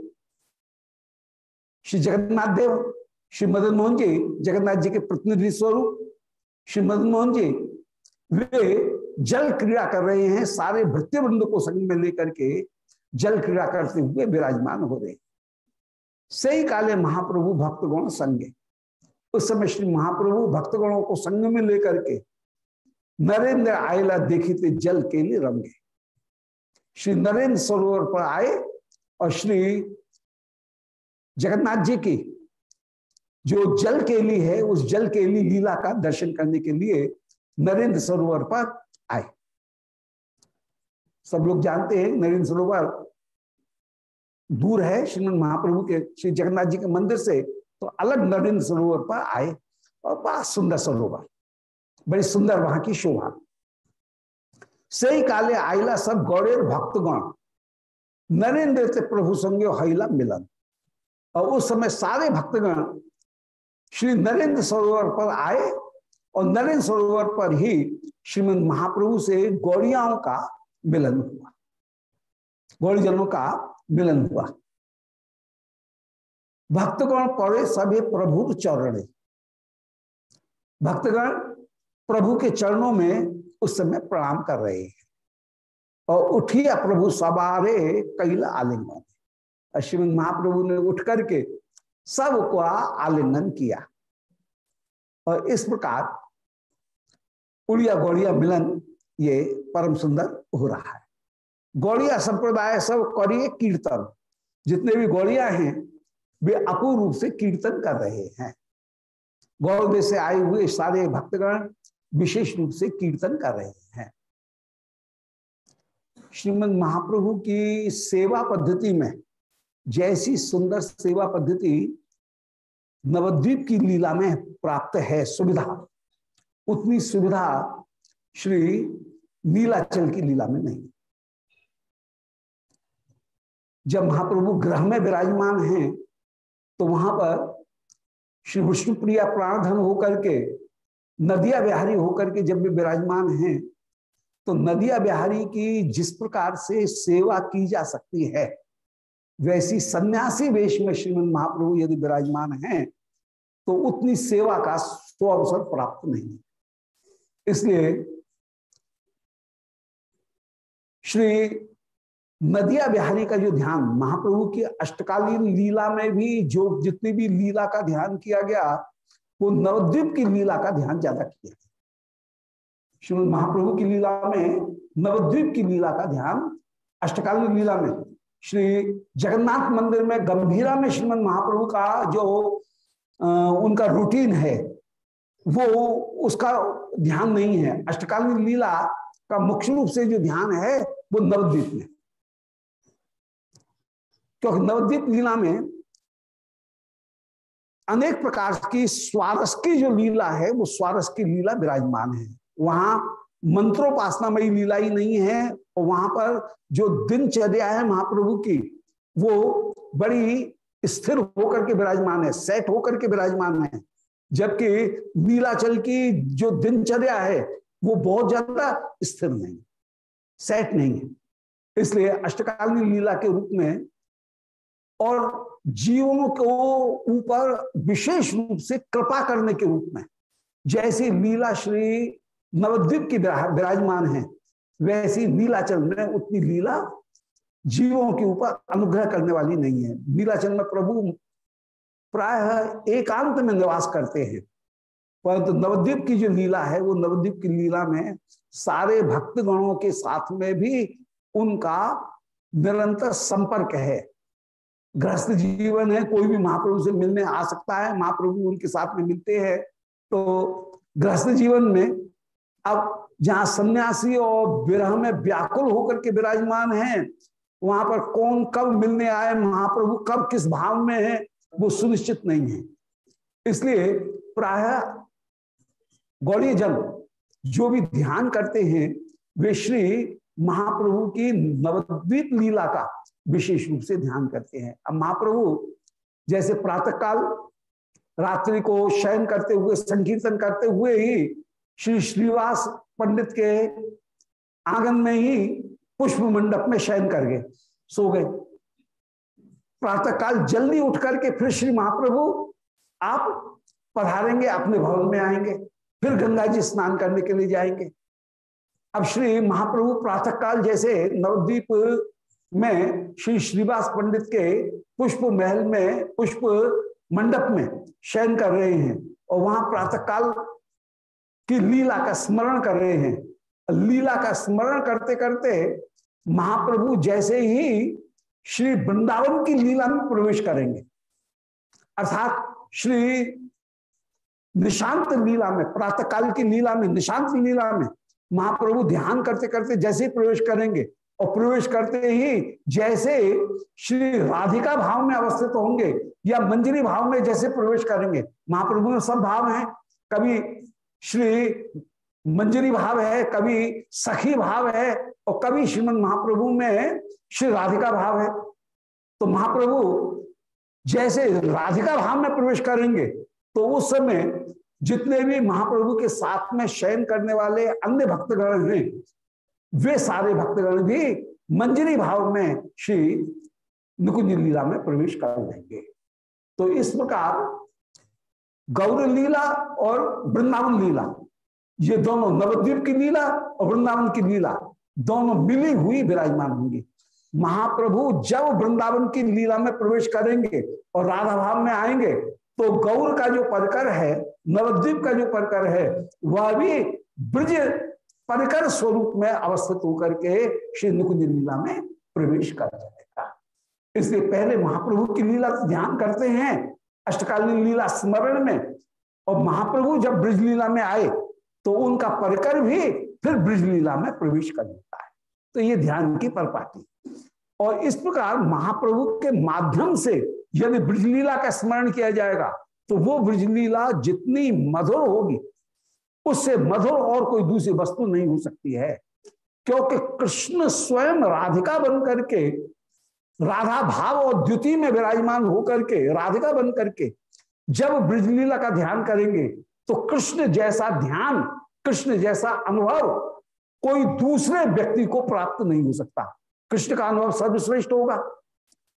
श्री जगन्नाथ देव, श्री मदन मोहन जी, जगन्नाथ जी के प्रतिनिधि स्वरूप, श्री मदन मोहन जी, वे जल क्रीड़ा कर रहे हैं, सारे भृत्य वृंद को संग में लेकर के जल क्रीड़ा करते हुए विराजमान हो रहे सही काले महाप्रभु भक्तगण संगे। उस समय श्री महाप्रभु भक्तगणों को संग में लेकर के नरेंद्र आयला देखी थे जल के लिए रंगे श्री नरेंद्र सरोवर पर आए और श्री जगन्नाथ जी की जो जल केली है, उस जल केली लीला का दर्शन करने के लिए नरेंद्र सरोवर पर आए। सब लोग जानते हैं, नरेंद्र सरोवर दूर है श्रीमद महाप्रभु के, श्री जगन्नाथ जी के मंदिर से तो अलग नरेंद्र सरोवर पर आए और बड़ा सुंदर सरोवर। बड़ी सुंदर वहाँ की शोभा सही काले आईला सब गौड़े भक्तगण, नरेंद्र से प्रभु संगे हईला मिलन। और उस समय सारे भक्तगण श्री नरेंद्र सरोवर पर आए और नरेंद्र सरोवर पर ही श्रीमद महाप्रभु से गौड़ियाओं का मिलन हुआ। गौड़ीजनों का मिलन हुआ। भक्तगण पड़े सभी प्रभु चरण। भक्तगण प्रभु के चरणों में उस समय प्रणाम कर रहे हैं। और उठिया प्रभु सवारे कैला आलिंगन। श्रीमद महाप्रभु ने उठ करके सब सबको आलिंगन किया। और इस प्रकार उड़िया गौड़िया मिलन ये परम सुंदर हो रहा है। गौड़िया संप्रदाय सब करिए कीर्तन। जितने भी गौड़िया हैं, वे अपूर्ण रूप से कीर्तन कर रहे हैं। गौरव से आए हुए सारे भक्तगण विशेष रूप से कीर्तन कर रहे हैं। श्रीमद महाप्रभु की सेवा पद्धति में, जैसी सुंदर सेवा पद्धति नवद्वीप की लीला में प्राप्त है सुविधा, उतनी सुविधा श्री नीलाचल की लीला में नहीं। जब महाप्रभु ग्रह में विराजमान हैं तो वहाँ पर श्री विष्णु प्रिया प्राणधन होकर के, नदिया बिहारी होकर के जब भी विराजमान हैं तो नदिया बिहारी की जिस प्रकार से सेवा की जा सकती है, वैसी सन्यासी वेश में श्रीमद महाप्रभु यदि विराजमान हैं तो उतनी सेवा का स्व अवसर प्राप्त नहीं इसलिए श्री नदिया बिहारी का जो ध्यान, महाप्रभु की अष्टकालीन लीला में भी जो जितनी भी लीला का ध्यान किया गया, वो नवद्वीप की लीला का ध्यान ज़्यादा किया गया। श्रीमद महाप्रभु की लीला में, नवद्वीप की लीला का ध्यान अष्टकालीन लीला में। श्री जगन्नाथ मंदिर में, गंभीरा में श्रीमद महाप्रभु का जो उनका रूटीन है, वो उसका ध्यान नहीं है। अष्टकालीन लीला का मुख्य रूप से जो ध्यान है, वो नवद्वीप में। क्योंकि नवद्वीप लीला में अनेक प्रकार की स्वारस की जो लीला है, वो स्वारस की लीला विराजमान है। वहाँ मंत्रोपासनामयी लीला ही नहीं है और वहाँ पर जो दिनचर्या है महाप्रभु की, वो बड़ी स्थिर होकर के विराजमान है सेट होकर के विराजमान है। जबकि नीलाचल की जो दिनचर्या है, वो बहुत ज़्यादा स्थिर नहीं सेट नहीं है। इसलिए अष्टकालीन लीला के रूप में और जीवों को ऊपर विशेष रूप से कृपा करने के रूप में। जैसी लीला श्री नवद्वीप की विराजमान है, वैसी नीलाचल में उतनी लीला जीवों के ऊपर अनुग्रह करने वाली नहीं है। नीलाचल में प्रभु प्राय एकांत में निवास करते हैं, परंतु नवद्वीप की जो लीला है, वो नवद्वीप की लीला में सारे भक्तगणों के साथ में भी उनका निरंतर संपर्क है। गृहस्थ जीवन है, कोई भी महाप्रभु से मिलने आ सकता है, महाप्रभु उनके साथ में मिलते हैं। तो गृहस्थ जीवन में अब जहाँ सन्यासी और विरह में व्याकुल होकर के विराजमान है, वहाँ पर कौन कब मिलने आए, महाप्रभु कब किस भाव में है, वो सुनिश्चित नहीं है। इसलिए प्राय गौड़ी जन जो भी ध्यान करते हैं, वे श्री महाप्रभु की नवद्वीप लीला का विशेष रूप से ध्यान करते हैं। अब महाप्रभु जैसे प्रातः काल रात्रि को शयन करते हुए, संकीर्तन करते हुए ही श्री श्रीवास पंडित के आँगन में ही पुष्प मंडप में शयन कर गए, सो गए। प्रातः काल जल्दी उठ करके फिर श्री महाप्रभु आप पधारेंगे, अपने भवन में आएँगे, फिर गंगा जी स्नान करने के लिए जाएँगे। अब श्री महाप्रभु प्रातः काल जैसे नवद्वीप में श्री श्रीवास पंडित के पुष्प महल में, पुष्प मंडप में शयन कर रहे हैं और वहाँ प्रातः काल की लीला का स्मरण कर रहे हैं। लीला का स्मरण करते करते महाप्रभु जैसे ही श्री वृंदावन की लीला में प्रवेश करेंगे। अर्थात श्री निशांत लीला में प्रातः काल की लीला में, निशांत लीला में महाप्रभु ध्यान करते करते जैसे ही प्रवेश करेंगे और प्रवेश करते ही जैसे श्री राधिका भाव में अवस्थित होंगे या मंजरी भाव में जैसे प्रवेश करेंगे। महाप्रभु में सब भाव हैं। कभी श्री मंजरी भाव है, कभी सखी भाव है और कभी श्रीमद महाप्रभु में श्री राधिका भाव है। तो महाप्रभु जैसे राधिका भाव में प्रवेश करेंगे तो उस समय जितने भी महाप्रभु के साथ में शयन करने वाले अन्य भक्तगण हैं वे सारे भक्तगण भी मंजरी भाव में श्री निकुंज लीला में प्रवेश कर लेंगे। तो इस प्रकार गौर लीला और वृंदावन लीला, ये दोनों नवद्वीप की लीला और वृंदावन की लीला दोनों मिली हुई विराजमान होंगी। महाप्रभु जब वृंदावन की लीला में प्रवेश करेंगे और राधा भाव में आएँगे तो गौर का जो परकर है, नवद्वीप का जो परकर है, वह भी ब्रज परकर स्वरूप में अवस्थित होकर के श्री निकुंज लीला में प्रवेश कर जाएगा इसलिए पहले महाप्रभु की लीला ध्यान करते हैं, अष्टकालीन लीला स्मरण में। और महाप्रभु जब ब्रज लीला में आए तो उनका परिकर भी फिर ब्रज लीला में प्रवेश कर लेता है। तो ये ध्यान की परपाटी। और इस प्रकार महाप्रभु के माध्यम से यदि ब्रजलीला का स्मरण किया जाएगा तो वो ब्रजलीला जितनी मधुर होगी उससे मधुर और कोई दूसरी वस्तु नहीं हो सकती है। क्योंकि कृष्ण स्वयं राधिका बन करके, राधा भाव और द्युति में विराजमान होकर के, राधिका बन करके जब ब्रजलीला का ध्यान करेंगे तो कृष्ण जैसा ध्यान, कृष्ण जैसा अनुभव कोई दूसरे व्यक्ति को प्राप्त नहीं हो सकता। कृष्ण का अनुभव सर्वश्रेष्ठ होगा।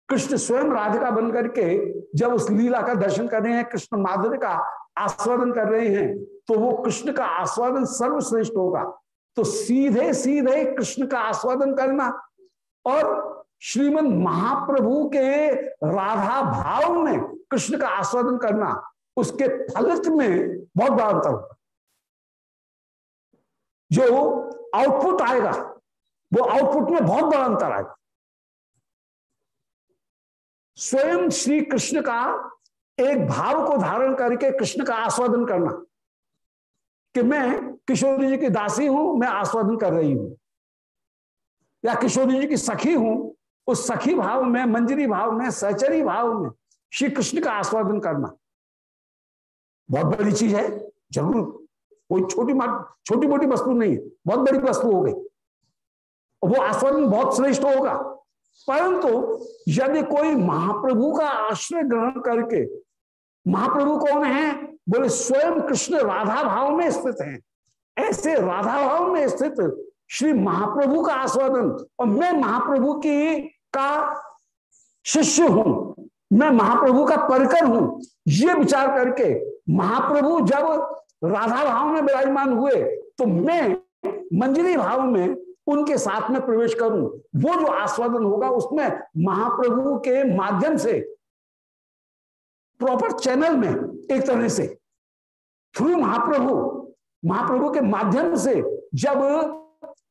कृष्ण स्वयं राधिका बन करके जब उस लीला का दर्शन कर रहे हैं, कृष्ण माधुर्य का आस्वादन कर रहे हैं तो वो कृष्ण का आस्वादन सर्वश्रेष्ठ होगा। तो सीधे सीधे कृष्ण का आस्वादन करना और श्रीमद महाप्रभु के राधा भाव में कृष्ण का आस्वादन करना, उसके फलित में बहुत बड़ा अंतर होगा। जो आउटपुट आएगा, वो आउटपुट में बहुत बड़ा अंतर आएगा। स्वयं श्री कृष्ण का एक भाव को धारण करके कृष्ण का आस्वादन करना। कि मैं किशोरी जी की दासी हूँ, मैं आस्वादन कर रही हूँ। या किशोरी जी की सखी हूँ, उस सखी भाव में, मंजरी भाव में, सहचरी भाव में श्री कृष्ण का आस्वादन करना। बहुत बड़ी चीज़ है, ज़रूर। कोई छोटी छोटी मोटी वस्तु नहीं है, बहुत बड़ी वस्तु हो गई। वो आस्वादन बहुत श्रेष्ठ होगा। परंतु यदि कोई महाप्रभु का आश्रय ग्रहण करके महाप्रभु कौन है? बोले, स्वयं कृष्ण राधा भाव में स्थित हैं। ऐसे राधा भाव में स्थित श्री महाप्रभु का आस्वादन। और मैं महाप्रभु की का शिष्य हूँ। मैं महाप्रभु का परकर हूँ। ये विचार करके महाप्रभु जब राधा भाव में विराजमान हुए तो मैं मंजरी भाव में उनके साथ में प्रवेश करूँ। वो जो आस्वादन होगा, उसमें महाप्रभु के माध्यम से प्रॉपर चैनल में एक तरह से। थ्रू महाप्रभु महाप्रभु के माध्यम से जब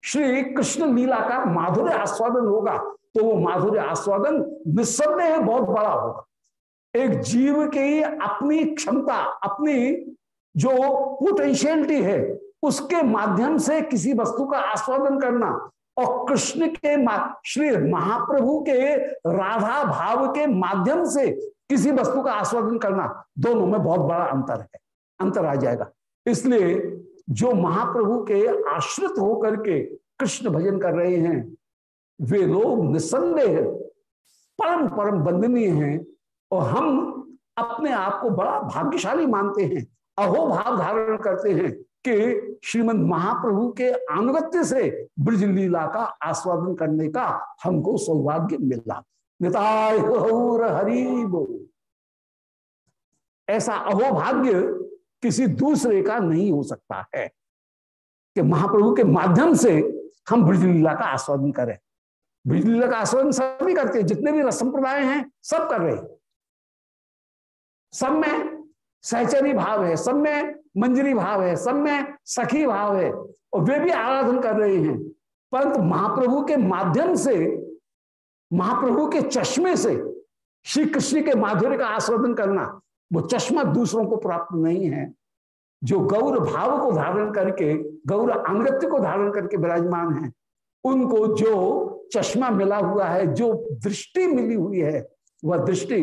श्री कृष्ण लीला का माधुर्य आस्वादन होगा तो वो माधुर्य आस्वादन निस्संदेह बहुत बड़ा होगा। एक जीव की अपनी क्षमता, अपनी जो पोटेंशियलिटी है, उसके माध्यम से किसी वस्तु का आस्वादन करना और कृष्ण के श्री महाप्रभु के राधा भाव के माध्यम से किसी वस्तु का आस्वादन करना दोनों में बहुत बड़ा अंतर है, अंतर आ जाएगा। इसलिए जो महाप्रभु के आश्रित होकर के कृष्ण भजन कर रहे हैं, वे लोग निसंदेह परम परम बंदनीय हैं और हम अपने आप को बड़ा भाग्यशाली मानते हैं अहो भाव धारण करते हैं कि श्रीमद महाप्रभु के अनुगत्य से ब्रज लीला का आस्वादन करने का हमको सौभाग्य मिला। निताय हरिबो। ऐसा अहोभाग्य किसी दूसरे का नहीं हो सकता है कि महाप्रभु के माध्यम से हम ब्रजलीला का आस्वादन करें। ब्रज लीला का आस्वादन सभी करते हैं, जितने भी रस संप्रदाय हैं, सब कर रहे सब में सहचरी भाव है, सब में मंजरी भाव है, सब में सखी भाव है, और वे भी आराधन कर रहे हैं। परंतु महाप्रभु के माध्यम से महाप्रभु के चश्मे से श्री कृष्ण के माधुर्य का आस्वादन करना, वो चश्मा दूसरों को प्राप्त नहीं है। जो गौर भाव को धारण करके, गौर अंगत्य को धारण करके विराजमान है, उनको जो चश्मा मिला हुआ है, जो दृष्टि मिली हुई है, वह दृष्टि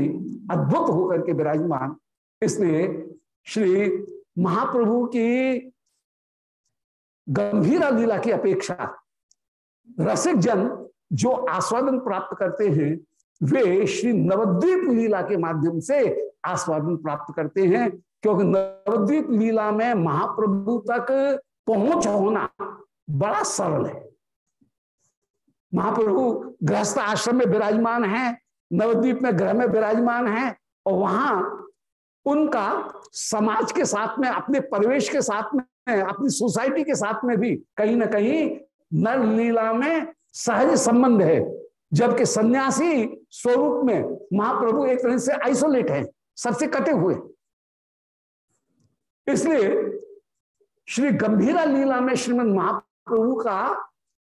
अद्भुत होकर के विराजमान। इसलिए श्री महाप्रभु की गंभीरा लीला की अपेक्षा रसिक जन जो आस्वादन प्राप्त करते हैं, वे श्री नवद्वीप लीला के माध्यम से आस्वादन प्राप्त करते हैं, क्योंकि नवद्वीप लीला में महाप्रभु तक पहुँच होना बड़ा सरल है। महाप्रभु गृहस्थ आश्रम में विराजमान है, नवद्वीप में ग्रह में विराजमान है, और वहाँ उनका समाज के साथ में, अपने परिवेश के साथ में, अपनी सोसाइटी के साथ में भी कहीं ना कहीं नर लीला में सहज संबंध है, जबकि सन्यासी स्वरूप में महाप्रभु एक तरह से आइसोलेट है, सबसे कटे हुए। इसलिए श्री गंभीरा लीला में श्रीमद महाप्रभु का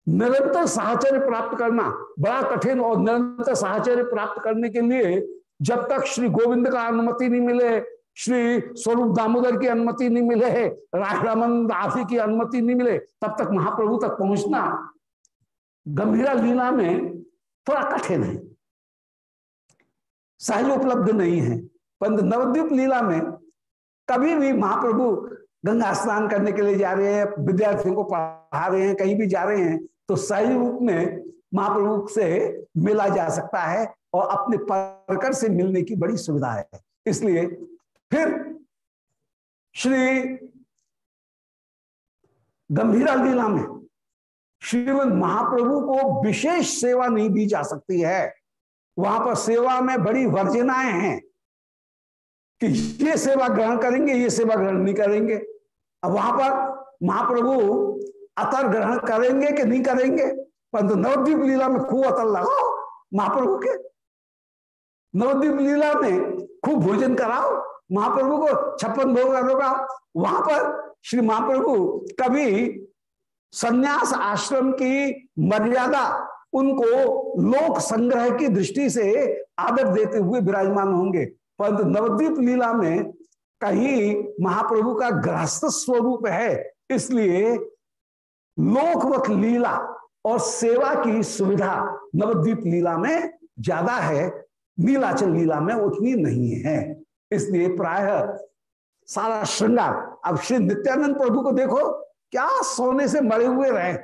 निरंतर साहचर्य प्राप्त करना बड़ा कठिन और निरंतर साहचर्य प्राप्त करने के लिए जब तक श्री गोविंद का अनुमति नहीं मिले, श्री स्वरूप दामोदर की अनुमति नहीं मिले रामन आदि की अनुमति नहीं मिले, तब तक महाप्रभु तक पहुँचना गंभीरा लीला में थोड़ा कठिन है। सहज उपलब्ध नहीं है। परंतु नवद्वीप लीला में कभी भी महाप्रभु गंगा स्नान करने के लिए जा रहे हैं, विद्यार्थियों को पढ़ा रहे हैं, कहीं भी जा रहे हैं तो सही रूप में महाप्रभु से मिला जा सकता है और अपने परकर से मिलने की बड़ी सुविधा है। इसलिए फिर श्री गंभीरा लीला में श्रीमद महाप्रभु को विशेष सेवा नहीं दी जा सकती है। वहाँ पर सेवा में बड़ी वर्जनाएँ हैं कि ये सेवा ग्रहण करेंगे, ये सेवा ग्रहण नहीं करेंगे। अब वहाँ पर महाप्रभु अतर ग्रहण करेंगे कि नहीं करेंगे? परंतु नवद्वीप लीला में खूब अतर लगाओ महाप्रभु के। नवद्वीप लीला में खूब भोजन कराओ, महाप्रभु को छप्पन भोग वहाँ पर श्री महाप्रभु कभी संन्यास आश्रम की मर्यादा उनको लोक संग्रह की दृष्टि से आदर देते हुए विराजमान होंगे। परंतु नवद्वीप लीला में कहीं महाप्रभु का गृहस्थ स्वरूप है, इसलिए लोकवत लीला और सेवा की सुविधा नवद्वीप लीला में ज़्यादा है, नीलाचल लीला में उतनी नहीं है। इसलिए प्राय सारा श्रृंगार। अब श्री नित्यानंद प्रभु को देखो क्या सोने से मरे हुए रहे?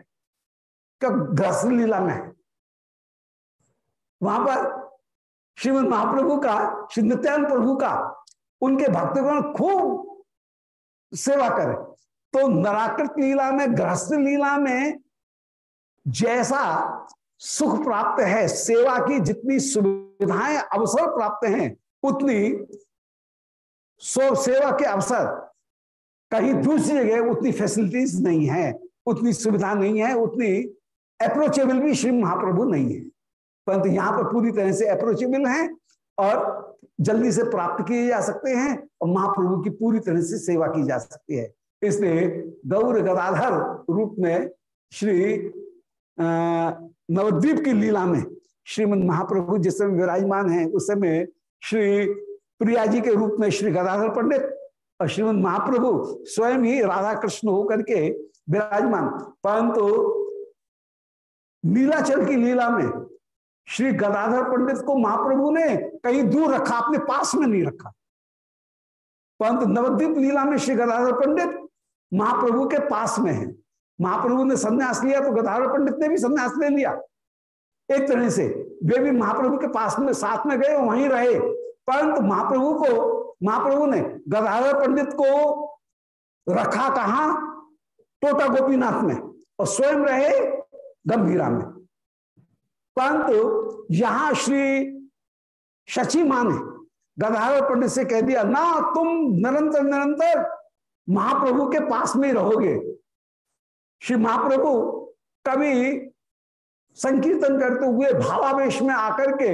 क्या ग्रस लीला में? वहाँ पर श्रीमद महाप्रभु का, श्री नित्यानंद प्रभु का, उनके भक्तगण खूब सेवा करें। तो नराकृत लीला में गृहस्थ लीला में जैसा सुख प्राप्त है, सेवा की जितनी सुविधाएँ, अवसर प्राप्त हैं, उतनी सो सेवा के अवसर कहीं दूसरी जगह उतनी फैसिलिटीज़ नहीं है, उतनी सुविधा नहीं है, उतनी अप्रोचेबल भी श्री महाप्रभु नहीं है। परंतु यहाँ पर पूरी तरह से अप्रोचेबल है और जल्दी से प्राप्त किए जा सकते हैं और महाप्रभु की पूरी तरह से सेवा की जा सकती है। इसलिए गौर गदाधर रूप में श्री नवद्वीप की लीला में श्रीमद महाप्रभु जिस समय विराजमान है, उस समय श्री प्रिया जी के रूप में श्री गदाधर पंडित और श्रीमद महाप्रभु स्वयं ही राधा कृष्ण होकर के विराजमान। परंतु नीलाचल की लीला में श्री गदाधर पंडित को महाप्रभु ने कहीं दूर रखा, अपने पास में नहीं रखा। परंतु नवद्वीप लीला में श्री गदाधर पंडित महाप्रभु के पास में है। महाप्रभु ने संन्यास लिया तो गदाधर पंडित ने भी संन्यास ले लिया। एक तरह से वे भी महाप्रभु के पास में, साथ में गए, वहीं रहे। परंतु महाप्रभु को महाप्रभु ने गदाधर पंडित को रखा कहा? टोटा गोपीनाथ में और स्वयं रहे गंभीरा में। परंतु यहाँ श्री शची माँ ने गदाधर पंडित से कह दिया, ना, तुम निरंतर निरंतर महाप्रभु के पास में रहोगे। श्री महाप्रभु कभी संकीर्तन करते हुए भावावेश में आकर के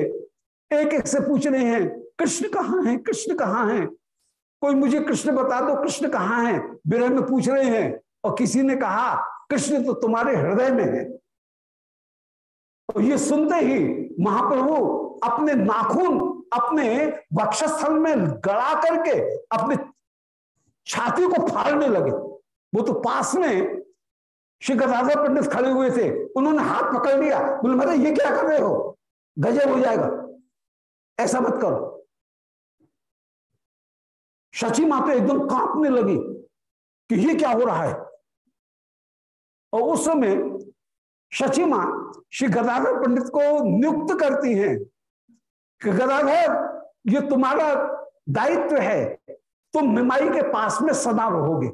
एक एक से पूछ रहे हैं कृष्ण कहाँ है? कृष्ण कहाँ है? कोई मुझे कृष्ण बता दो, कृष्ण कहाँ है? विरह में पूछ रहे हैं और किसी ने कहा, कृष्ण तो तुम्हारे हृदय में है। तो ये सुनते ही महाप्रभु अपने नाखून, अपने वक्षस्थल में गड़ा करके अपने छाती को फाड़ने लगे। वो तो पास में श्री गदाधर पंडित खड़े हुए थे। उन्होंने हाथ पकड़ लिया। बोले मतलब ये क्या कर रहे हो? गजब हो जाएगा। ऐसा मत करो। शची माता एकदम कांपने लगी कि ये क्या हो रहा है? और उस समय शची माँ श्री गदाधर पंडित को नियुक्त करती हैं कि गदाधर, ये तुम्हारा दायित्व है। तुम निमाई के पास में सदा रहोगे।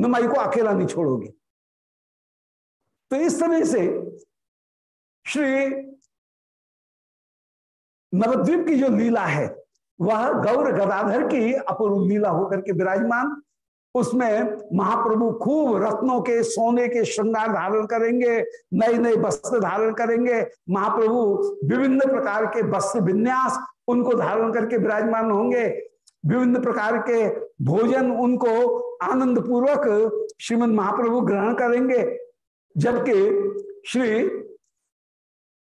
निमाई को अकेला नहीं छोड़ोगे। तो इस तरह से श्री नवद्वीप की जो लीला है वह गौर गदाधर की अपूर्व लीला होकर के विराजमान। उसमें महाप्रभु खूब रत्नों के, सोने के श्रृंगार धारण करेंगे नए नए वस्त्र धारण करेंगे। महाप्रभु विभिन्न प्रकार के वस्त्र विन्यास उनको धारण करके विराजमान होंगे। विभिन्न प्रकार के भोजन उनको आनंद पूर्वक श्रीमद महाप्रभु ग्रहण करेंगे, जबकि श्री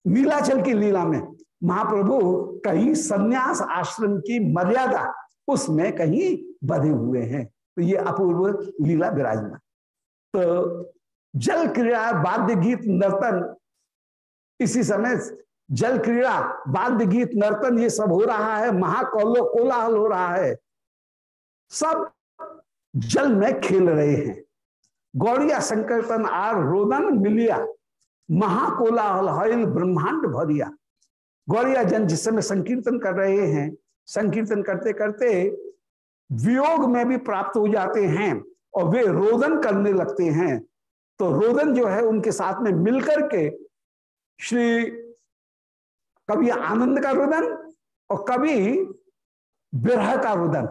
नीलाचल की लीला में महाप्रभु कहीं सन्यास आश्रम की मर्यादा उसमें कहीं बधे हुए हैं। तो ये अपूर्व लीला विराजमान। तो जल क्रीड़ा वाद्य गीत नर्तन, इसी समय जल क्रीड़ा वाद्य गीत नर्तन ये सब हो रहा है, महाकौलो कोलाहल हो रहा है। सब जल में खेल रहे हैं। गौड़िया संकीर्तन आर रोदन मिलिया, महाकोलाहल हल ब्रह्मांड भरिया। गौड़िया जन जिस समय संकीर्तन कर रहे हैं, संकीर्तन करते करते वियोग में भी प्राप्त हो जाते हैं और वे रोदन करने लगते हैं। तो रोदन जो है उनके साथ में मिलकर के श्री कभी आनंद का रुदन और कभी विरह का रुदन,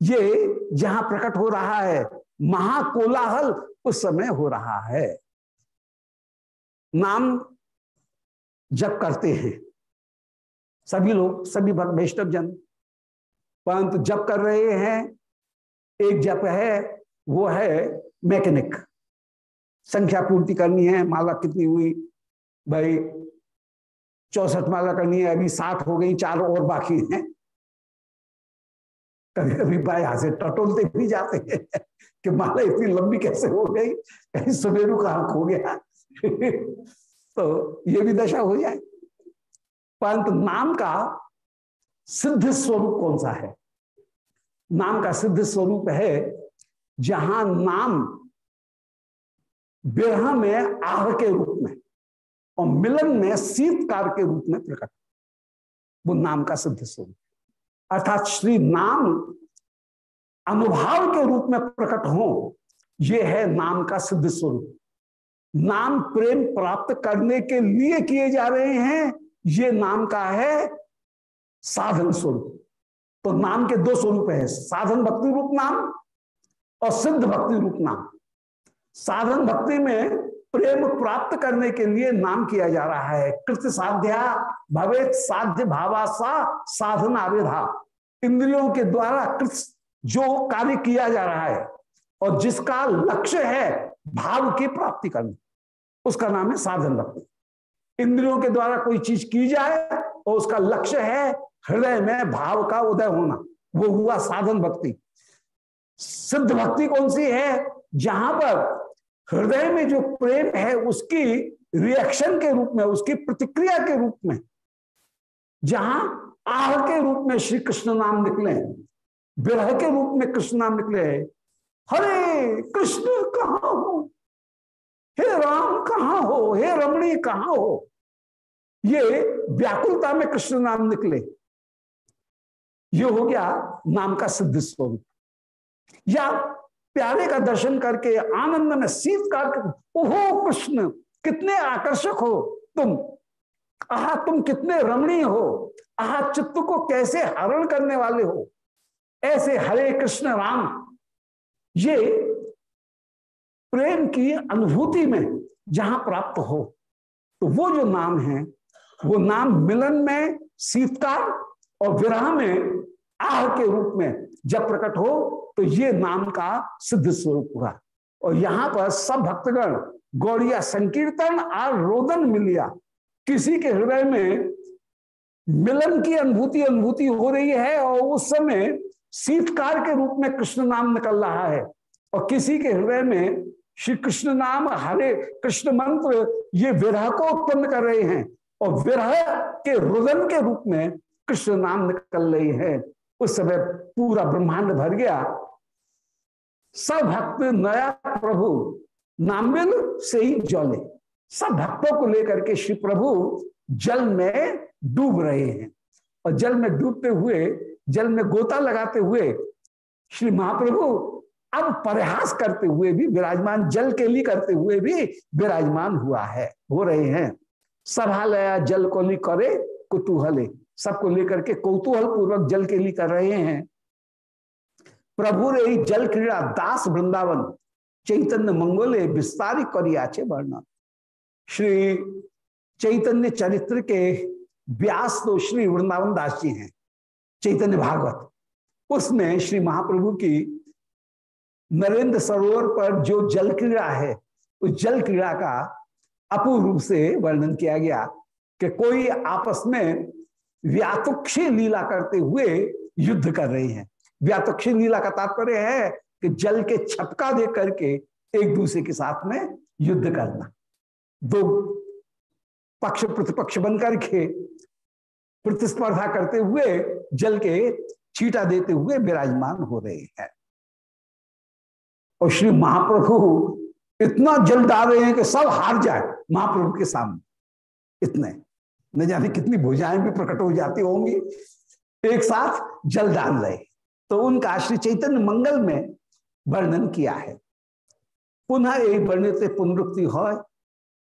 ये जहाँ प्रकट हो रहा है, महाकोलाहल उस समय हो रहा है। नाम जब करते हैं। सभी लोग, सभी वैष्णव जन, परंतु जब कर रहे हैं, एक जप है, वो है मैकेनिक। संख्या पूर्ति करनी है, माला कितनी हुई? भाई, चौसठ माला करनी है, अभी साठ हो गई, चार और बाकी हैं। कभी कभी भाई यहाँ से टटोलते भी जाते हैं कि माला इतनी लंबी कैसे हो गई? कहीं सुबेरू का आँख हो गया। (laughs) तो ये भी दशा हो जाए। परंतु नाम का सिद्ध स्वरूप कौन सा है? नाम का सिद्ध स्वरूप है जहाँ नाम विरह में आह के रूप में और मिलन में शीतकार के रूप में प्रकट वो नाम का सिद्ध स्वरूप अर्थात श्री नाम अनुभाव के रूप में प्रकट हो, ये है नाम का सिद्ध स्वरूप। नाम प्रेम प्राप्त करने के लिए किए जा रहे हैं ये नाम का है साधन स्वरूप। तो नाम के दो स्वरूप है, साधन भक्ति रूप नाम और सिद्ध भक्ति रूप नाम। साधन भक्ति में प्रेम प्राप्त करने के लिए नाम किया जा रहा है। कृत साध्या भवे साध्य भावासा साधन विधा इंद्रियों के द्वारा कृत जो कार्य किया जा रहा है और जिसका लक्ष्य है भाव की प्राप्ति करना, उसका नाम है साधन भक्ति। इंद्रियों के द्वारा कोई चीज़ की जाए और उसका लक्ष्य है हृदय में भाव का उदय होना। वो हुआ साधन भक्ति। सिद्ध भक्ति कौन सी है? जहाँ पर हृदय में जो प्रेम है उसकी रिएक्शन के रूप में, उसकी प्रतिक्रिया के रूप में, जहाँ आह के रूप में श्री कृष्ण नाम निकले, विरह के रूप में कृष्ण नाम निकले, हरे कृष्ण कहा हो? हे राम, कहा हो? हे रमणी, कहा हो? ये व्याकुलता में कृष्ण नाम निकले। ये हो गया नाम का सिद्ध स्वरूप। या प्यारे का दर्शन करके, आनंद में शीतकाल ओहो कृष्ण, कितने आकर्षक हो तुम। आह, तुम कितने रमणीय हो। आह, चित्त को कैसे हरण करने वाले हो। ऐसे हरे कृष्ण राम। ये प्रेम की अनुभूति में जहाँ प्राप्त हो तो वो जो नाम है, वो नाम मिलन में शीतकाल और विराह में, आह के रूप में जब प्रकट हो तो ये नाम का सिद्ध स्वरूप हुआ। और यहाँ पर सब भक्तगण गौड़िया संकीर्तन और रोदन मिलिया, किसी के हृदय में मिलन की अनुभूति अनुभूति हो रही है और उस समय शीतकार के रूप में कृष्ण नाम निकल रहा है। और किसी के हृदय में श्री कृष्ण नाम, हरे कृष्ण मंत्र, ये विरह को उत्पन्न कर रहे हैं। और विरह के रुदन के रूप में कृष्ण नाम निकल रही है। उस समय पूरा ब्रह्मांड भर गया। सब भक्त नया प्रभु नामिल से ही जले। सब भक्तों को लेकर के श्री प्रभु जल में डूब रहे हैं। और जल में डूबते हुए, जल में गोता लगाते हुए श्री महाप्रभु अब प्रयास करते हुए भी, विराजमान जल के लिए करते हुए भी विराजमान हुआ है, हो रहे हैं। सभा लया जल को ली करे कुतूहले, सबको लेकर के कौतूहल पूर्वक जल के लिए कर रहे हैं। प्रभु रे जल क्रीड़ा दास वृंदावन, चैतन्य मंगोले विस्तारित करियाचे वर्णन। श्री चैतन्य चरित्र के व्यास तो श्री वृंदावन दास जी हैं, चैतन्य भागवत। उसमें श्री महाप्रभु की नरेंद्र सरोवर पर जो जल क्रीड़ा है, उस जल क्रीड़ा का अपूर्व रूप से वर्णन किया गया कि कोई आपस में व्यातुक्षी लीला करते हुए युद्ध कर रहे हैं। व्यातुक्षी लीला का तात्पर्य है कि जल के छपका दे करके एक दूसरे के साथ में युद्ध करना। दो पक्ष, प्रतिपक्ष बन करके प्रतिस्पर्धा करते हुए जल के छीटा देते हुए विराजमान हो रहे हैं। और श्री महाप्रभु इतना जल डाल रहे हैं कि सब हार जाए महाप्रभु के सामने। इतने। न जाने कितनी भुजाएँ भी प्रकट हो जाती होंगी। एक साथ जल डाल रहे। तो उनका श्री चैतन्य मंगल में वर्णन किया है। पुनः एक वर्णित पुनरुक्ति हो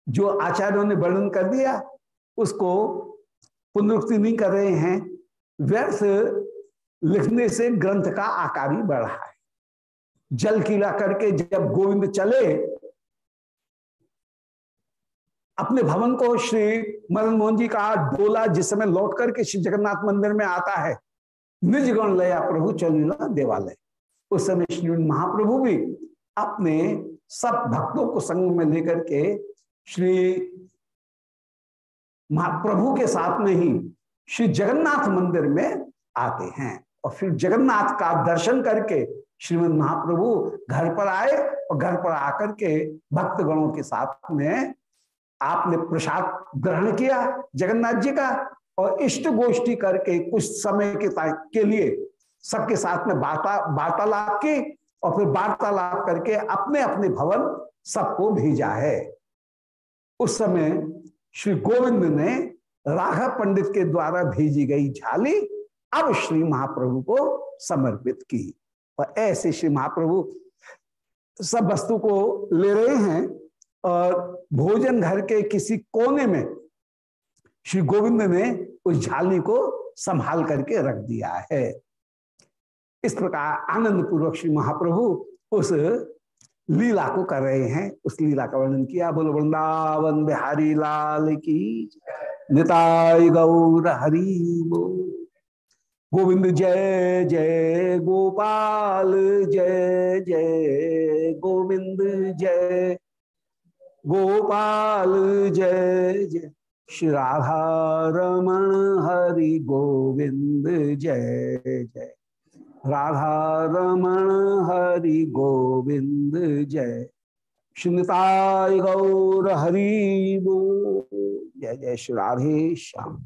जो आचार्यों ने वर्णन कर दिया, उसको पुनरुक्ति नहीं कर रहे हैं। व्यर्थ लिखने से ग्रंथ का आकार ही बढ़ है। जल कीला करके जब गोविंद चले, अपने भवन को श्री मदन मोहन जी का डोला जिस समय लौट करके श्री जगन्नाथ मंदिर में आता है निज गण लया प्रभु चलीला देवालय। उस समय श्री महाप्रभु भी अपने सब भक्तों को संग में लेकर के श्री महाप्रभु के साथ में ही श्री जगन्नाथ मंदिर में आते हैं और फिर जगन्नाथ का दर्शन करके श्रीमद महाप्रभु घर पर आए और घर पर आकर के भक्तगणों के साथ में आपने प्रसाद ग्रहण किया जगन्नाथ जी का और इष्ट गोष्ठी करके कुछ समय के के लिए सबके साथ में वार्ता, वार्तालाप की और फिर वार्तालाप करके अपने अपने भवन सबको भेजा है। उस समय श्री गोविंद ने राघव पंडित के द्वारा भेजी गई झाली अब श्री महाप्रभु को समर्पित की। और ऐसे श्री महाप्रभु सब वस्तु को ले रहे हैं और भोजन घर के किसी कोने में श्री गोविंद ने उस झाली को संभाल करके रख दिया है। इस प्रकार आनंद पूर्वक श्री महाप्रभु उस लीला को कर रहे हैं। उस लीला का वर्णन किया, बोलो, वृंदावन बिहारी लाल की निताय गौर हरि गोविंद जय जय गोपाल, जय जय गोविंद, जय गोपाल, जय जय श्री राधा रमण हरि गोविंद, जय जय राधा रमण हरि गोविंद, जय श्रीताय गौर हरि जय जय श्री राधे श्याम।